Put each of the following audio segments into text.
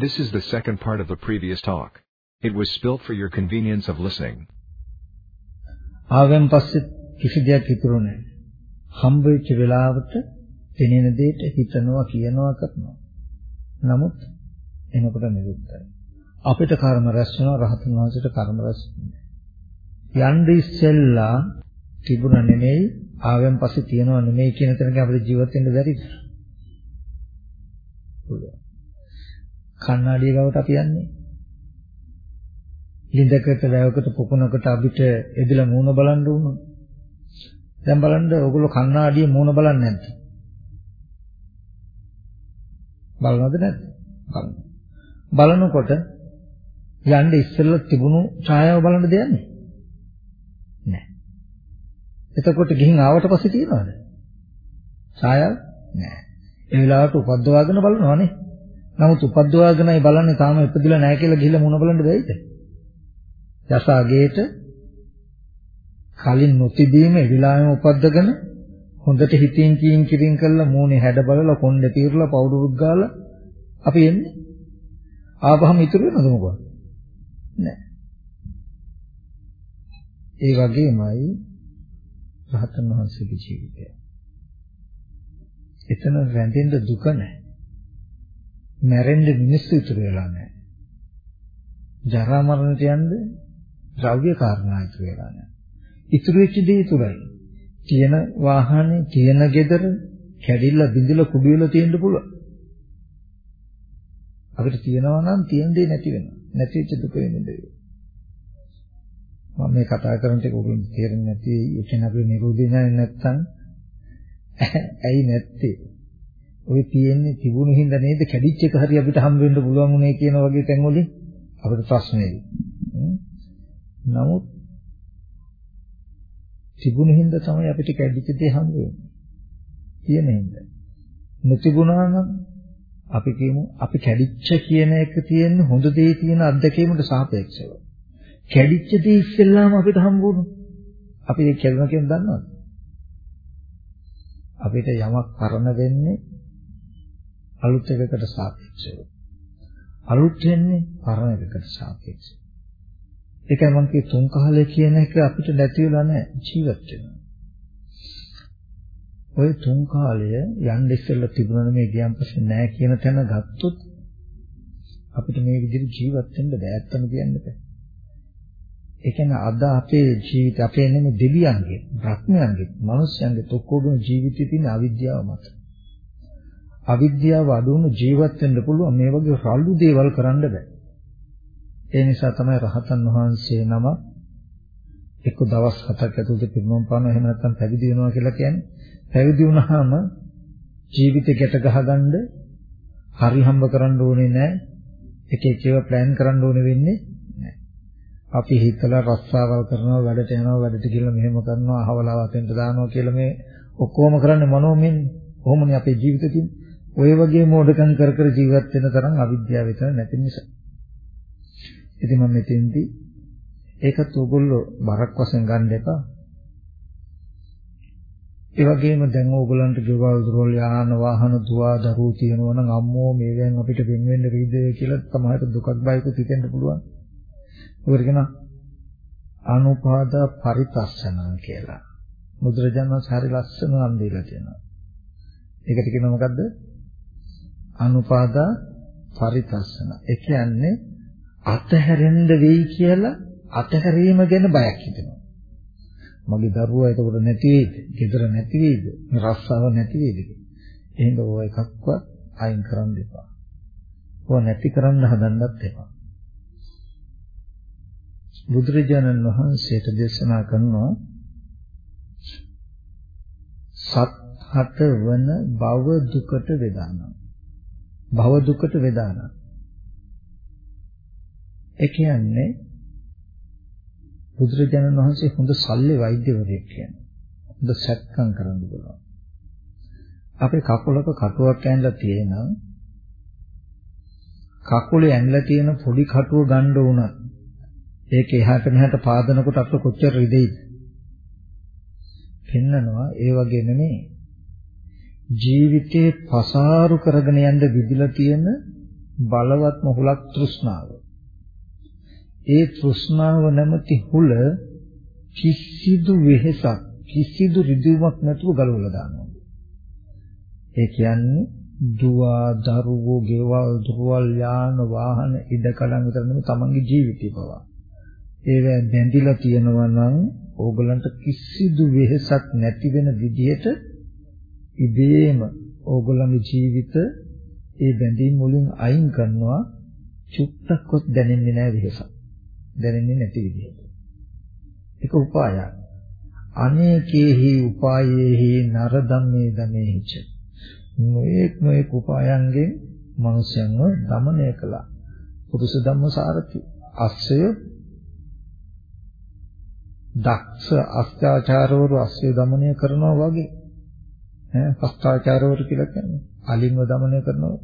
This is the second part of the previous talk. It was spilt for your convenience of listening. ආවෙන් පස්සේ කිසි දෙයක් ඉතුරු නැහැ. හම්බ වෙච්ච වෙලාවට පෙනෙන දෙයට හිතනවා කියනවා කරනවා. නමුත් එනකොට නිරුද්ධයි. අපිට කර්ම රැස් වෙනවා රහතන් වහන්සේට කර්ම රැස් වෙන්නේ. යන්න ඉස්සෙල්ලා තිබුණ නෙමෙයි ආවෙන් පස්සේ තියනවා නෙමෙයි කියන තැනක අපිට ජීවත් වෙන්න බැරිද? පුළුවන්. කණ්ණාඩිය ගාවට අපි යන්නේ. ලිඳකට වැවකට පොකුණකට අපිට එදිලා මූණ බලන්න උනොත්. දැන් බලන්න ඔයගොල්ලෝ කණ්ණාඩියේ මූණ බලන්නේ නැද්ද? බලනවද නැද්ද? බලනවා. බලනකොට යන්න ඉස්සෙල්ලා තිබුණු ඡායාව බලන්න දෙන්නේ නැහැ. එතකොට ගිහින් ආවට පස්සේ තියනවද? ඡායාව නැහැ. ඒ වෙලාවට උපද්දවාගෙන බලනවානේ. නමුත් උපද්දවාගෙනයි බලන්නේ තාම ඉපදිලා නැහැ කියලා ගිහිල්ලා මුණ බලන්න බැයිද? යසාගේට කලින් නොතිබීම එවිලාවෙම උපද්දගෙන හොඳට හිතින් කියින් කිරින් කරලා මූණේ හැඩ බලලා කොණ්ඩේ తీරලා පවුඩරුත් ගාලා අපි එන්නේ. ආවහම ඉතුරු වෙනවද මොකද? නැහැ. ඒ වගේමයි රහතන් වහන්සේගේ ජීවිතය. එතන රැඳෙන්න දුක නැහැ. මැරෙන්න මිනිස්සු ඉතුරු වෙලා නැහැ. ජරා මරණට යන්න ද්‍රව්‍ය කාරණා ඉතුරු වෙලා නැහැ. ඉතුරු වෙච්ච දේ ඉතුරුයි. තියෙන වාහනේ, තියෙන ගෙදර කැඩිලා බිඳිලා කුඩු වෙලා තියෙන්න පුළුවන්. අපිට තියෙනවා නම් තියෙන දේ නැති වෙනවා. නැති වෙච්ච දුක වෙන්නේ. මම මේ කතා කරන ටික උගුන් තේරෙන්නේ නැති ඒ කියන්නේ අපේ නිරෝධය නැත්තම් ඇයි නැත්තේ? ඔය තියෙන්නේ තිබුණු හින්දා නේද කැඩිච්ච එක හරි අපිට හම් වෙන්න පුළුවන් උනේ කියන වගේ තැන් වලින් අපිට ප්‍රශ්නේ. නමුත් තිබුණු හින්දා තමයි අපිට කැඩිච්ච දේ හම් වෙන්නේ. තියෙන හින්දා. නොතිබුණා නම් අපි කියමු අපි කැඩිච්ච කියන එක තියෙන්නේ හොඳ දේ තියෙන අත්දැකීමට සාපේක්ෂව. කැඩිච්ච දේ ඉස්සෙල්ලාම අපිට හම්බුණා. අපි ඒක කැඩුණා කියන දන්නවද? අපිට යමක් පරණ වෙන්නේ අලුත් එකකට සාපේක්ෂව. අලුත් වෙන්නේ පරණ එකකට සාපේක්ෂව. ඒකයි මම කිය තුන් කාලය කියන එක අපිට නැති වෙලා නැහැ ජීවත් වෙනවා. ওই තුන් කාලය යන්න ඉස්සෙල්ලා තිබුණා මේ ගියන් පස්සේ නැහැ කියන තැන ගත්තොත් අපිට මේ විදිහට ජීවත් වෙන්න බෑ අත්තම කියන්න බෑ. ඒ කියන්නේ අද අපේ ජීවිත අපේ නෙමෙයි දෙවියන්ගේ, බ්‍රහ්මයන්ගේ, මිනිස්යන්ගේ ඔක්කොගේම ජීවිතේ තියෙන අවිද්‍යාව මත. අවිද්‍යාව අඩුවුණු ජීවත් වෙන්න පුළුවන් මේ වගේ රළු දේවල් කරන්න බෑ. ඒ නිසා තමයි රහතන් වහන්සේ නම එක්ක දවස් හතක් ඇතුළත පිරුණම් පානවා එහෙම නැත්නම් පැවිදි වෙනවා කියලා කියන්නේ. පැවිදි වුණාම ජීවිතේ ගැට ගහගන්න හරි හම්බ කරන්න ඕනේ නැහැ. එක එක ඒවා ප්ලෑන් කරන්න ඕනේ වෙන්නේ අපි හිතලා රස්සාවල් කරනවා වැඩට යනවා වැඩට ගිහලා මෙහෙම කරනවා අහවලා වතෙන්ට දානවා කියලා මේ ඔක්කොම කරන්නේ මනෝමයෙන් කොහොමනේ අපේ ජීවිතේ තියෙන්නේ ඔය වගේ මෝඩකම් කර කර ජීවත් වෙන තරම් අවිද්‍යාව විතර නැති නිසා ඉතින් මම මෙතෙන්දී ඒකත් ඕගොල්ලෝ බරක් වශයෙන් ගන්න එපා ඒ වගේම දැන් ඕගොල්ලන්ට ගෙවල් දොරවල් යාන වාහන දුවා දරුවෝ තියෙනවා නම් අම්මෝ මේවෙන් අපිට වෙන වෙන්න වෙයිද කියලා තමයි දුකක් බයකුත් හිතෙන්න පුළුවන් ඒකට කියන අනුපාද පරිතස්සන කියලා. බුදුරජාණන් වහන්සේ හරි ලස්සන නම් දීලා තියෙනවා. ඒකට කියනවා මොකද්ද? අනුපාද පරිතස්සන. ඒ කියන්නේ අතහැරෙන්න වෙයි කියලා අතහැරීම ගැන බයක් හිතෙනවා. මගේ දරුවා එතකොට නැති වෙයිද? ගෙදර නැති වෙයිද? මේ රස්සාව නැති වෙයිද? එහෙනම් ඔය එකක්වත් අයින් කරන්න එපා. ඔය නැති කරන්න හදන්නත් එපා. බුදුරජාණන් වහන්සේට දේශනා කරනවා සත්හත වන භව දුකට වේදානම් භව දුකට වේදානම්. ඒ කියන්නේ බුදුරජාණන් වහන්සේ හොඳ සල්ලි වෛද්‍යවරයෙක් කියන්නේ. හොඳ සැත්කම් කරන්න පුළුවන්. අපේ කකුලක කටුවක් ඇඳලා තියෙනම් කකුලේ ඇඳලා තියෙන පොඩි කටුව ගන්න උනත් ඒක එහාට මෙහාට පාදනකොට අපිට කොච්චර රිදෙයිද? පෙන්නනවා. ඒ වගේ නෙමෙයි. ජීවිතේ පසාරු කරගෙන යන්න විදිලා තියෙන බලවත්ම හුලක් තෘෂ්ණාව. ඒ තෘෂ්ණාව නැමැති හුල කිසිදු වෙහෙසක් කිසිදු රිදුමක් නැතුව ගලවලා දානවා. ඒ කියන්නේ දුව දරුවෝ ගෙවල් දුරවල් යාන වාහන ඉඩකඩම් විතර නෙමෙයි තමන්ගේ ජීවිතය පවා. ඒවා බැඳිලා තියෙනවා නම් ඕගලන්ට කිසිදු වෙහෙසක් නැති වෙන විදිහට ඉබේම ඕගොල්ලන්ගේ ජීවිත ඒ බැඳීම් මුලින් අයින් කරනවා චුට්ටක්වත් දැනෙන්නේ නැහැ වෙහසක්. දැනෙන්නේ නැති විදිහට. ඒක උපායයක්. අනේකේහි උපායේහි නරදම්මේ දමේහිච. නොඑක් නොඑක් උපායන්ගෙන් මනුෂ්‍යයන්ව দমনය කළා. පුරුෂ ධම්ම සාරති අස්සය දක්ෂ අස්ත්‍යාචාරවරු අස්සය দমনය කරනවා වගේ ඈ සත්‍යාචාරවරු කියලා කියන්නේ. අලින්ව দমনය කරනවා.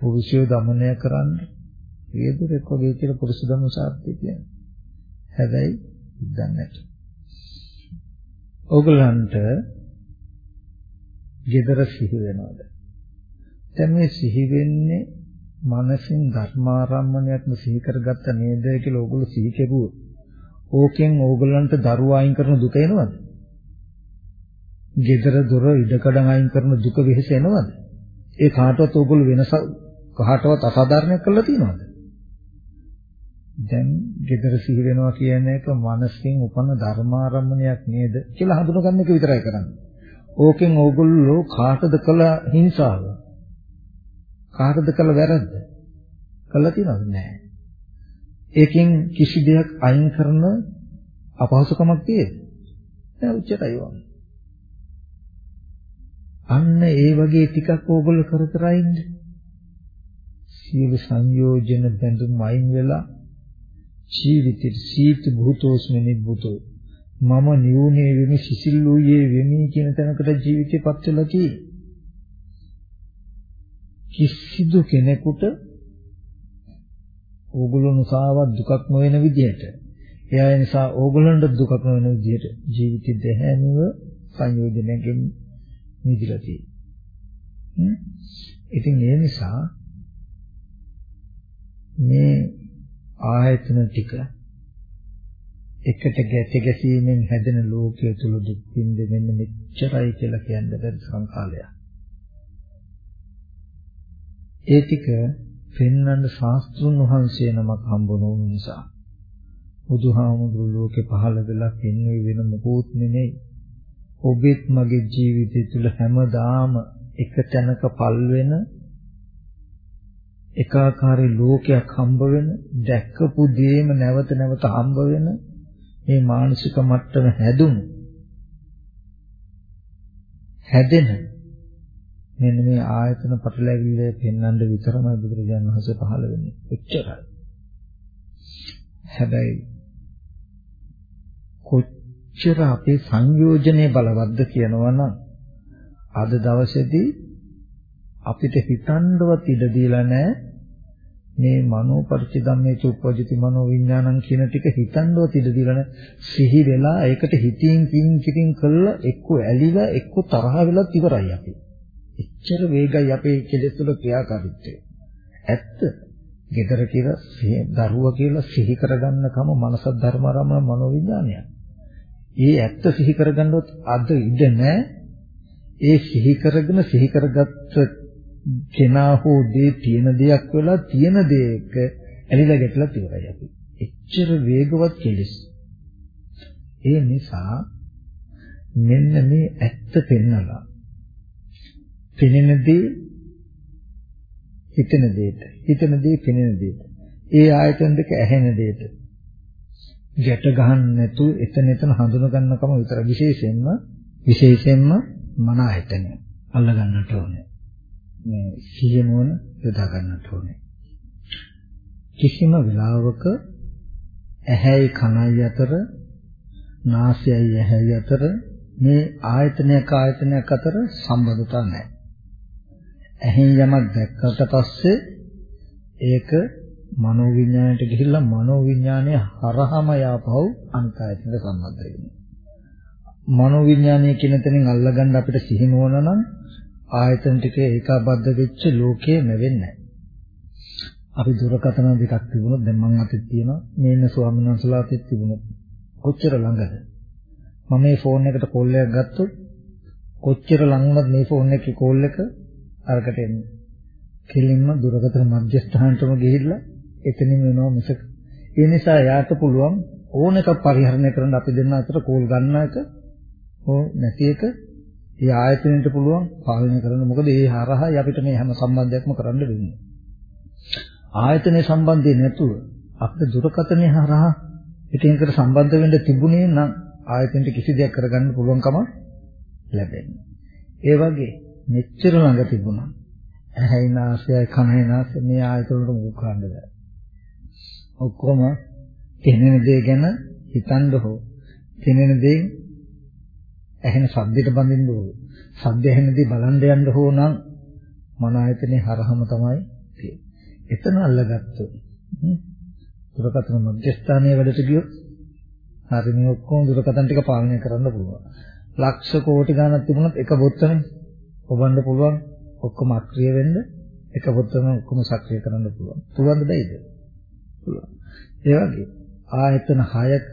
පුරුෂයව দমনය කරන්න වේදුරෙක් වගේ කියලා පුරුෂ දමන සාර්ථකය කියන්නේ. හැබැයි දන්නේ නැහැ. ඕගලන්ට gedara සිහි වෙනවද? දැන් මේ සිහි වෙන්නේ මනසින් ධර්මාරම්මණයක්ම සිහි කරගත්ත නේද කියලා ඕගොල්ලෝ සිහි කෙරුවෝ. ඕකෙන් ඕගොල්ලන්ට දරුවා අයින් කරන දුක එනවද? gedara dora ඉඩකඩම් අයින් කරන දුක වෙහෙස එනවද? ඒ කාටවත් ඕගොල්ලෝ වෙනස කාටවත් අසාධාරණයක් කරලා තියනවද? දැන් gedara සිහි වෙනවා කියන එක මනසින් උපන ධර්මාරම්මණයක් නේද කියලා හඳුනගන්න එක විතරයි කරන්නේ. ඕකෙන් ඕගොල්ලෝ කාටද කළ හිංසාව? කාටද කළ වැරද්ද? කළා තියනවද නැහැ. ඒකෙන් කිසි දෙයක් අයින් කරන අපහසුකමක් තියෙද? නැහැ උච්චතයි වань. අන්න ඒ වගේ ටිකක් ඕගොල්ලෝ කර කර ඉන්න. සියලු සංයෝජන බැඳුම් අයින් වෙලා ජීවිතේ සීත භූතෝස්මි නිබ්බුතෝ මම නියුනේ වෙමි සිසිල් වූයේ වෙමි කියන තැනකට ජීවිතේපත් වෙලා තියෙන්නේ. කිසිදු කෙනෙකුට ඕගොල්ලෝ නිසාවත් දුකක් නොවන විදිහට එයා නිසා ඕගොල්ලන්ට දුකක් නොවන විදිහට ජීවිතය දෙහැමිව සංයෝජනයෙන් නිදිලා තියෙන්නේ. ඉතින් ඒ නිසා මේ ආයතන ටික එකට ගැට ගැසීමෙන් හැදෙන ලෝකයේ තුල දුක් විඳ මෙන්න මෙච්චරයි කියලා කියන්න බැරි සංකාලයක්. ඒ ටික පෙන්වන්න ශාස්ත්‍රුන් වහන්සේ නමක් හම්බ නොවුන නිසා බුදුහාමුදුරු ලෝකේ පහළ වෙලා පෙන්වෙ වෙන මොකුත් නෙමෙයි. ඔබෙත් මගේ ජීවිතය තුල හැමදාම එක තැනක පල් වෙන එකාකාරී ලෝකයක් හම්බ වෙන දැක්කපු දේම නැවත නැවත හම්බ වෙන මේ මානසික මට්ටම හැදුණු හැදෙන මෙන්න මේ ආයතන පටලැවිල්ල පෙන්වන්න විතරමයි බුදුරජාණන් වහන්සේ පහළ වෙන්නේ. එච්චරයි. හැබැයි කොච්චර අපේ සංයෝජනේ බලවත්ද කියනවනම් අද දවසේදී අපිට හිතන්නවත් ඉඩ දීලා නැහැ මේ මනෝ පරිච්ඡදම්මේ චුප්පජිති මනෝ විඥානං කියන ටික හිතන්නවත් ඉඩ දීලා සිහි වෙලා ඒකට හිතින් කින් කින් කළා එක්ක ඇලිලා එක්ක තරහ වෙලත් ඉවරයි අපි. එච්චර වේගයි අපේ කෙලෙස් වල ක්‍රියාකාරීත්වය. ඇත්ත. gedara කියලා දරුවා කියලා සිහි කරගන්නකම මනස ධර්මාරම මනෝ විඥානය. ඒ ඇත්ත සිහි කරගන්නවත් අද ඉඩ නැහැ. ඒ සිහි කරගෙන සිහි කරගත්ත කෙනා හෝ දේ තියෙන දෙයක් වෙලා තියෙන දෙයක ඇලිලා ගැටලා ඉවරයි අපි. එච්චර වේගවත් කෙලෙස්. ඒ නිසා මෙන්න මේ ඇත්ත පෙන්නලා පෙනෙන දේ හිතන දෙයට හිතන දේ පෙනෙන දෙයට ඒ ආයතන දෙක ඇහෙන දෙයට ගැට ගහන්න නැතුව එතන එතන හඳුන ගන්නකම විතර විශේෂයෙන්ම විශේෂයෙන්ම මන ආයතනය අල්ල ගන්නට ඕනේ මේ සිහිය නුවණ යොදා ගන්නට ඕනේ. කිසිම වෙලාවක ඇහැයි කනයි අතර නාසයයි ඇහැයි අතර මේ ආයතනයක ආයතනයක් අතර සම්බන්ධතාවක් නැහැ. ඇහෙන් යමක් දැක්කට පස්සේ ඒක මනෝවිඤ්ඤාණයට ගිහිල්ලා මනෝවිඤ්ඤාණය හරහම යාපහුව අනිත් ආයතනයට සම්බන්ධ වෙනවා. මනෝවිඤ්ඤාණය කියන තැනින් අල්ලගන්න අපිට සිහිනුවන නම් ආයතන ටික ඒකාබද්ධ වෙච්ච ලෝකයේ නැවෙන්නේ අපි දුරකථන දෙකක් තිබුණොත් දැන් මං අතේ තියෙනවා. මේ ඉන්න ස්වාමීන් වහන්සේලා අතේ තිබුණොත් කොච්චර ළඟද? මම මේ ෆෝන් එකට කෝල් එකක් ගත්තොත් කොච්චර ලඟ වුණත් මේ ෆෝන් එකේ කෝල් එක අරකට එන්නේ. කෙලින්ම දුරකථන මධ්‍යස්ථානටම ගිහිල්ලා එතනින් වෙනවා මිසක ඒ නිසා යාට පුළුවන් ඕන එකක් පරිහරණය කරන්න අපි දෙන්න අතර කෝල් ගන්න එක ඕ නැති එක ඒ ආයතනෙට පුළුවන් පාලනය කරන්න මොකද ඒ හරහා අපිට මේ හැම සම්බන්ධයක්ම කරන්න වෙන්නේ ආයතනයේ සම්බන්ධය නැතුව අපිට දුරකථනය හරහා එකිනෙකට සම්බන්ධ වෙන්න තිබුණේ නම් ආයතනට කිසි දෙයක් කරගන්න පුළුවන්කම ලැබෙන්නේ. ඒ වගේ මෙච්චර ළඟ තිබුණා. ඇහැයි නාසයයි කනයි නාසය මේ ආයතන වලට මුක් කරන්න බෑ. ඔක්කොම කෙනෙන දේ ගැන හිතන්න හෝ කෙනෙන දේ ඇහෙන ශබ්දයට බඳින්න හෝ ශබ්ද ඇහෙන දේ බලන් යන්න හෝ නම් මන ආයතනේ හරහම තමයි තියෙන්නේ. එතන අල්ලගත්තොත් දුරකථන මධ්‍යස්ථානයේ වැඩට ගියොත් හරි මේ ඔක්කොම දුරකථන ටික පාලනය කරන්න පුළුවන්. ලක්ෂ කෝටි ගණනක් තිබුණොත් එක බොත්තනේ ඔබන්න පුළුවන් ඔක්කොම අක්‍රිය වෙන්න එක බොත්තම ඔක්කොම සක්‍රිය කරන්න පුළුවන්. පුළුවන්ද බැයිද? පුළුවන්. ඒ වගේ ආයතන 6ක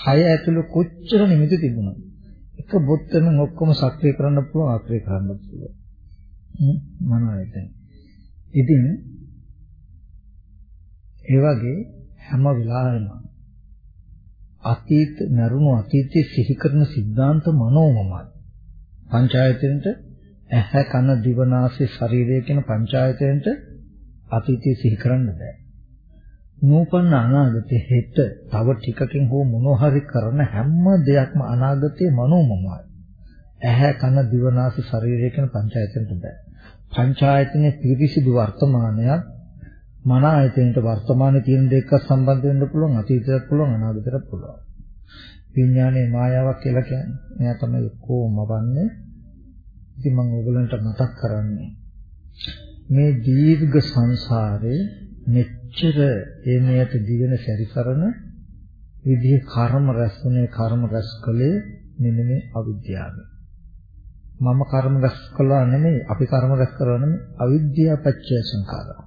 6 ඇතුළු කොච්චර නිමිති තිබුණාද? එක බොත්තම ඔක්කොම සක්‍රිය කරන්න පුළුවන්, අක්‍රිය කරන්න පුළුවන්. මනෝයතන. ඉතින් ඒ වගේ හැම වෙලාවෙම අතීත නරුණු අතීතයේ සිහි කරන સિદ્ધාන්ත මනෝමමයි. පංචායතනෙට ඇහැ කන දිව නාසය ශරීරය කියන පංචායතනෙට අතීතය සිහි කරන්න බෑ. නූපන්න අනාගතේ හෙට තව ටිකකින් හෝ මොනවා හරි කරන හැම දෙයක්ම අනාගතයේ මනෝමමයි. ඇහැ කන දිව නාසය ශරීරය කියන පංචායතනෙට බෑ. පංචායතනයේ පිරිසිදු වර්තමානයක් මන ආයතනයට වර්තමානයේ තියෙන දෙයක සම්බන්ධ වෙන්න පුළුවන් අතීතයට පුළුවන් අනාගතයට පුළුවන්. විඥානයේ මායාවක් කියලා කියන්නේ. එයා තමයි කොහොම වන්නේ. ඉතින් මම ඕගලන්ට මතක් කරන්නේ මේ දීර්ඝ සංසාරේ මෙච්චර එමෙයට දිවෙන සැරිසරන විදිහේ කර්ම රැස්ුනේ කර්ම රැස් කළේ මෙන්න මේ අවිද්‍යාවෙන්. මම කර්ම රැස් කළා නෙමෙයි අපි කර්ම රැස් කරලා නෙමෙයි අවිද්‍යාව පත්‍ය සංඛාරා.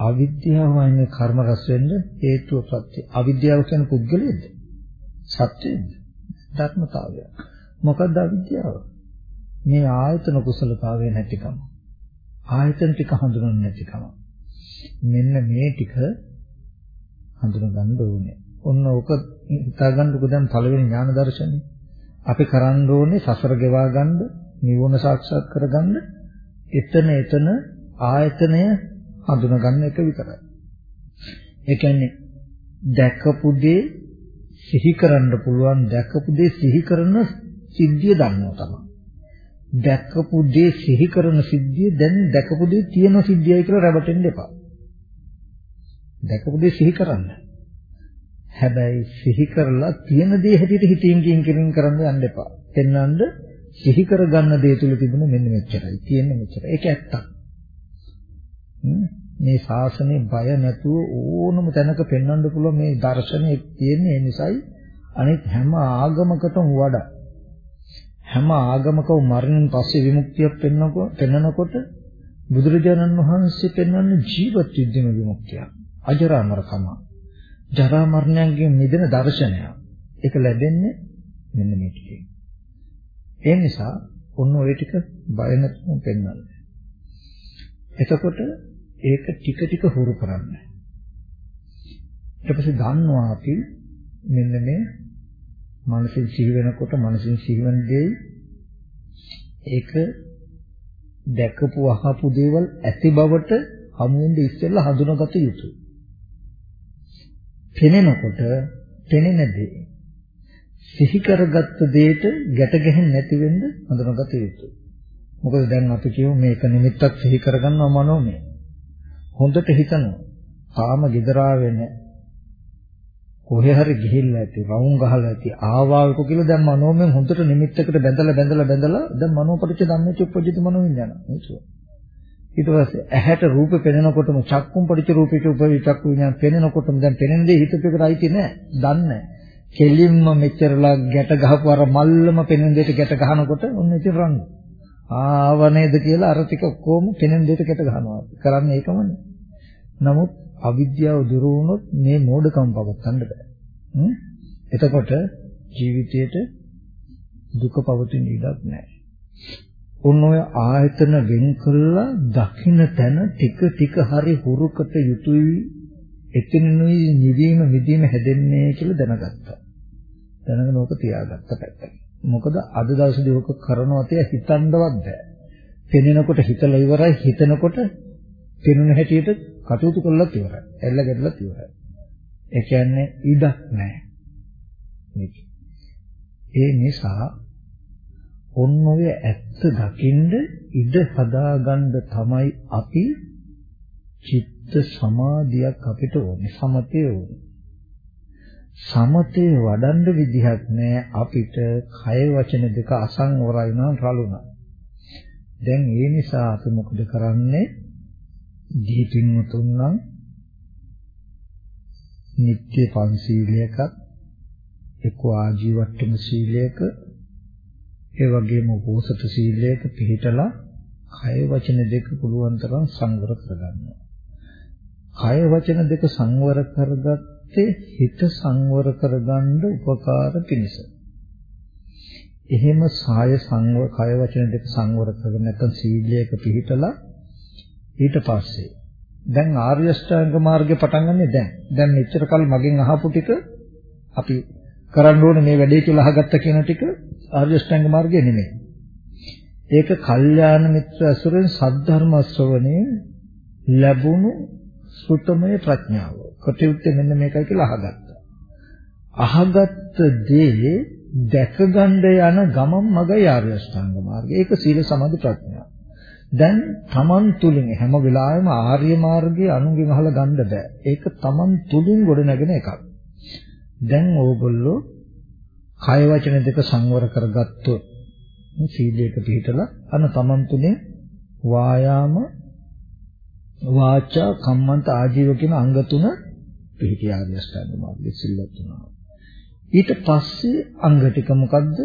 අවිද්‍යාවයි මේ කර්ම රැස් වෙන්න හේතුව ප්‍රත්‍ය. අවිද්‍යාව කියන්නේ පුද්ගලයේද? සත්‍යයේද? ධර්මතාවය. මොකක්ද අවිද්‍යාව? මේ ආයතන කුසලතාවය නැතිකම. ආයතන ටික හඳුනන්නේ නැතිකම. මෙන්න මේ ටික හඳුනගන්න ඕනේ. ඔන්න ඕක හිතාගන්නකො දැන් පළවෙනි ඥාන දර්ශනේ. අපි කරන්න ඕනේ සසර ගෙවා ගන්න, නිවන සාක්ෂාත් කරගන්න එතන එතන ආයතනය හඳුනා ගන්න එක විතරයි. ඒ කියන්නේ දැකපු දේ සිහි කරන්න පුළුවන් දැකපු දේ සිහි කරන සිද්ධිය දන්නවා තමයි. දැකපු දේ සිහි කරන සිද්ධිය දැන් දැකපු දේ තියෙන සිද්ධියයි කියලා රැවටෙන්න එපා. දැකපු දේ සිහි කරන්න. හැබැයි සිහි කරලා තියෙන දේ හැටියට හිතින් කින් කින් කරන්න යන්න එපා. එන්නඳ සිහි කරගන්න දේ තුල තිබුණ මෙන්න මෙච්චරයි. තියෙන්නේ මෙච්චරයි. ඒක ඇත්තක්. මේ ශාසනයේ බය නැතුව ඕනම තැනක පෙන්වන්න පුළුවන් මේ දර්ශනය තියෙන්නේ ඒ නිසායි අනිත් හැම ආගමකටම වඩා හැම ආගමකම මරණයෙන් පස්සේ විමුක්තියක් පෙන්වනකොට බුදුරජාණන් වහන්සේ පෙන්වන්නේ ජීවත් විද්දින විමුක්තිය අජරාමරකම ජරා මරණයන්ගෙන් මිදෙන දර්ශනය ඒක ලැබෙන්නේ මෙන්න මේ ටිකෙන් ඒ නිසා ඔන්න ඔය ටික බය නැතුව පෙන්වන්නේ එතකොට ඒක ටික ටික හුරු කරන්න. ඊට පස්සේ දන්නවා අපි මෙන්න මේ මනසින් සිහි වෙනකොට මනසින් සිහි වෙන දේ ඒක දැකපු අහපු දේවල් ඇති බවට හමුවෙන්ද ඉස්සෙල්ලා හඳුනාගත යුතුයි. පෙනෙනකොට පෙනෙන දේ සිහි කරගත්ත දෙයට ගැට ගැහෙන්නේ නැති වෙන්න හඳුනාගත යුතුයි. මොකද දැන් අපි කියමු මේක නිමිත්තක් සිහි කරගන්නවා මනෝමය. හොඳට හිතනවා. තාම gedarawe නැහැ. කොහේ හරි ගිහිල්ලා ඇති, වවුන් ගහලා ඇති, ආවාවක කියලා දැන් මනෝමයෙන් හොඳට නිමිත්තකට බැඳලා බැඳලා බැඳලා දැන් මනෝපරිච්ඡ ධම්මච්ච උපජිත මනෝ විඥාන. මේසුව. ඊට පස්සේ ඇහැට රූප පෙනෙනකොටම චක්කුම් පරිච්ඡ රූපික උපවි චක්කු විඥාන පෙනෙනකොටම දැන් පෙනෙන දේ හිතපෙකට අයිති නැහැ. දන්නේ කෙලින්ම මෙච්චරලා ගැට ගහපු අර මල්ලම පෙනෙන දෙයට ගැට ගහනකොට ඔන්න ඉතින් රංග. ආව නේද කියලා අර ටික ඔක්කොම පෙනෙන දෙයට ගැට ගහනවා. කරන්නේ ඒකමනේ. නමුත් අවිද්‍යාව දුරු වුණොත් මේ මෝඩකම පවත්වන්න බෑ. එතකොට ජීවිතේට දුක පවතින ඉඩක් නැහැ. උන් ඔය ආයතන වෙන් කළා දකින්න තැන ටික ටික හරි හුරුකට යුතුයි එතනිනුයි නිවීම මිදීම හැදෙන්නේ කියලා දැනගත්තා. දැනගෙන ඕක තියාගත්ත පැත්තට. මොකද අද දවසේදී ඕක කරනවා තිය හිතන්නවත් බෑ. පෙනෙනකොට හිතලා ඉවරයි හිතනකොට පෙනුන හැටියට කටයුතු කළත් ඉවරයි. එල්ල ගැටලත් ඉවරයි. ඒ කියන්නේ ඉඩක් නැහැ. මේක. ඒ නිසා ඔන්න ඔය ඇත්ත දකින්ද ඉඩ හදාගන්න තමයි අපි චිත්ත සමාධියක් අපිට ඕනේ. සමතේ ඕනේ. සමතේ වඩන්න විදිහක් නෑ අපිට. කය වචන දෙක අසංවරයි නම් රළුණා. දැන් ඒ නිසා අපි මොකද කරන්නේ? දීපින් උතුම්නම් නිත්‍ය පන්සීලයක එක්ක ආජීවට්ටම සීලයක ඒ වගේම උපෝසත සීලයක පිළිතලා කය වචන දෙක පුළුවන් තරම් සංවර කරගන්නවා. කය වචන දෙක සංවර කරගත්තේ හිත සංවර කරගන්න උපකාර පිණිස. එහෙම සාය සංවර කය වචන දෙක සංවර කරගෙන නැත්නම් සීලයක පිළිතලා ඊට පස්සේ දැන් ආර්ය අෂ්ටාංග මාර්ගේ පටන් ගන්නෙ දැන්. දැන් මෙච්චර කල් මගෙන් අහපු ටික අපි කරන්න ඕනේ මේ වැඩේ කියලා අහගත්ත කියන ටික ආර්ය අෂ්ටාංග මාර්ගය නෙමෙයි. ඒක කල්යාණ මිත්‍ර අසුරෙන් සද්ධර්ම ශ්‍රවණේ ලැබුණු සුතමය ප්‍රඥාව. කටයුත්තේ මෙන්න මේකයි කියලා අහගත්තා. අහගත්ත දේ දැකගන්න යන ගමන් මගයි ආර්ය අෂ්ටාංග මාර්ගය. ඒක සීල සමාධි ප්‍රඥා. දැන් Taman තුලින් හැම වෙලාවෙම ආර්ය මාර්ගයේ අනුගෙන් අහලා ගන්න බෑ. ඒක Taman තුලින් ගොඩනගෙන එකක්. දැන් ඕගොල්ලෝ කය වචන දෙක සංවර කරගත්තොත් සීලයක පිළිතලා අන තමන් තුනේ වායාම වාචා කම්මන්ත ආජීව කියන අංග තුන පිළිපිය ආර්ය අෂ්ටාංග මාර්ගයේ සිල්වත් වෙනවා. ඊට පස්සේ අංග ටික මොකද්ද?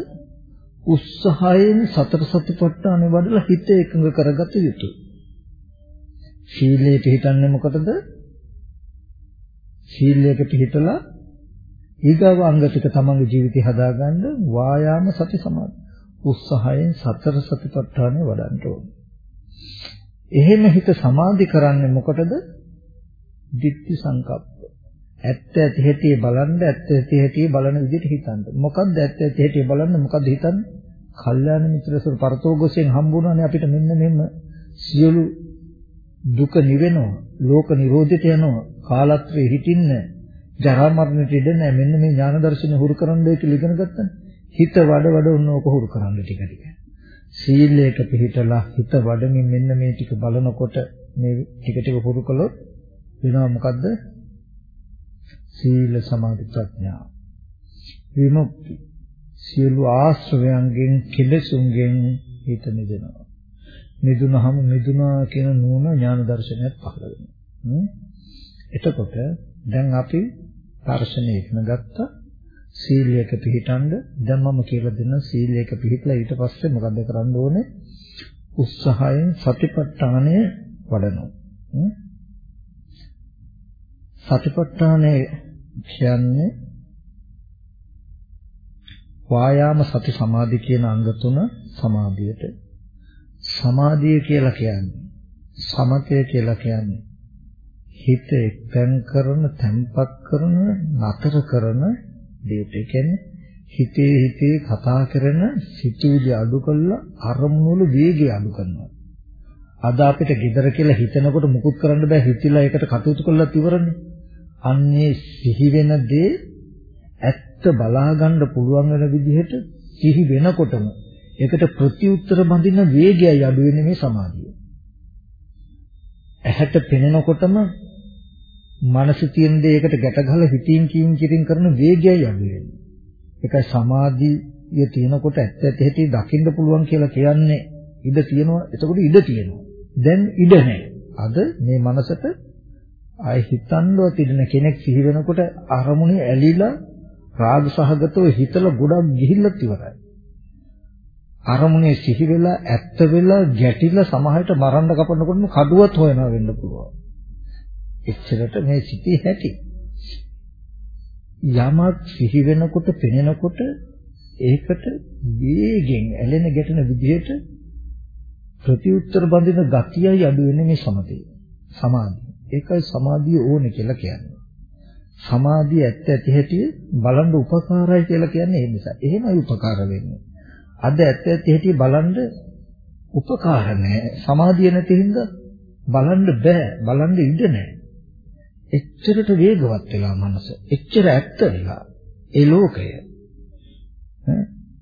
උත්සාහයෙන් සතර සතිපට්ඨානෙ වඩලා හිත එකඟ කරගත යුතුයි. සීලයේ පිළිතන්නේ මොකටද? සීලයක පිළිතලා ඊගව අංග ටික තමන්ගේ ජීවිතය හදාගන්න වායාම සති සමාධි උත්සාහයෙන් සතර සතිපට්ඨානෙ වඩන්න ඕනේ. එහෙම හිත සමාධි කරන්නේ මොකටද? ditthi සංකප්ප. ඇත්ත ඇති හැටි බලන්න ඇත්ත ඇති හැටි බලන විදිහට හිතන්න. මොකද්ද ඇත්ත ඇති හැටි බලන්න මොකද්ද හිතන්නේ? කල්යාණ මිත්‍රසුර පරතෝගසෙන් හම්බුණානේ අපිට මෙන්න මෙන්න සියලු දුක නිවෙනවා. ලෝක නිරෝධයට යනවා. කාලත්‍රේ හිටින්නේ ජරා මරණයට ඉඩ නැහැ. මෙන්න මේ ඥාන දර්ශනය හුරු කරන්නයි කියලා ඉගෙන ගත්තා. හිත වඩ වඩ ඔන්න ඕක හුරු කරන්න ටික ටික. සීලයක පිළිතලා හිත වඩමින් මෙන්න මේ ටික බලනකොට මේ ටික ටික හුරු කළොත් වෙනවා මොකද්ද? සීල සමාධි ප්‍රඥා. විමුක්ති. සියලු ආශ්‍රවයන්ගෙන් කෙලෙසුන්ගෙන් හිත මිදෙනවා. මිදුනහම මිදුනා කියන නුවණ ඥාන දර්ශනයක් පහළ වෙනවා. එතකොට දැන් අපි දර්ශනය ඉගෙන ගත්තා. සීලයක පිළිටඬ දැන් මම කියලා දෙන්න සීලයක පිළිట్లా ඊට පස්සේ මොකද කරන්න ඕනේ? උත්සාහයෙන් සතිපට්ඨානය වඩනවා. සතිපට්ඨානය කියන්නේ වායාම සති සමාධි කියන අංග තුන සමාධියට. සමාධිය කියලා කියන්නේ සමතය කියලා කියන්නේ හිත එක්තැන් කරන, තැම්පත් කරන, නතර කරන දෙයට. ඒ කියන්නේ හිතේ හිතේ කතා කරන සිතුවිලි අඩු කළා අරමුණු වල වේගය අඩු කරනවා. අද අපිට gedara කියලා හිතනකොට මුකුත් කරන්න බෑ හිතිලා ඒකට කටයුතු කළාත් ඉවරනේ. අන්නේ සිහි වෙන දේ ඇත්ත බලා ගන්න පුළුවන් වෙන විදිහට සිහි වෙනකොටම ඒකට ප්‍රතිඋත්තර බඳින වේගයයි අඩු වෙන්නේ මේ සමාධිය. ඇහැට පෙනෙනකොටම මනසේ තියෙන දේ ඒකට ගැට ගහලා හිතින් කියින් කිරින් කරන වේගයයි අඩු වෙන්නේ. ඒකයි සමාධිය තියෙනකොට ඇත්ත ඇති හැටි දකින්න පුළුවන් කියලා කියන්නේ ඉඩ තියෙනවා. එතකොට ඉඩ තියෙනවා. දැන් ඉඩ නැහැ. අද මේ මනසට ආය හිතන්නවත් ඉන්න කෙනෙක් සිහි වෙනකොට අරමුණේ ඇලිලා රාග සහගතව හිතලා ගොඩක් ගිහිල්ලත් ඉවරයි. අරමුණේ සිහි වෙලා ඇත්ත වෙලා ගැටිලා සමහරට මරන්න කපනකොටම කඩුවත් හොයනවා වෙන්න පුළුවන්. එච්චරට මේ සිටි හැටි. යමක් සිහි වෙනකොට පෙනෙනකොට ඒකට වේගෙන් ඇලෙන ගැටෙන විදිහට ප්‍රතිඋත්තර බඳින ගතියයි අඩු වෙන්නේ මේ සමතේ. සමාධිය. ඒකයි සමාධිය ඕනේ කියලා කියන්නේ. සමාධිය ඇත්ත ඇති හැටි බලන්න උපකාරයි කියලා කියන්නේ ඒ නිසා. එහෙමයි උපකාර වෙන්නේ. අද ඇත්ත ඇති හැටි බලන්න උපකාර නැහැ. සමාධිය නැති හින්දා බලන්න බෑ. බලන්න ඉඩ නැහැ. එච්චරට වේගවත් වෙලා මනස. එච්චර ඇත්ත වෙලා ඒ ලෝකය.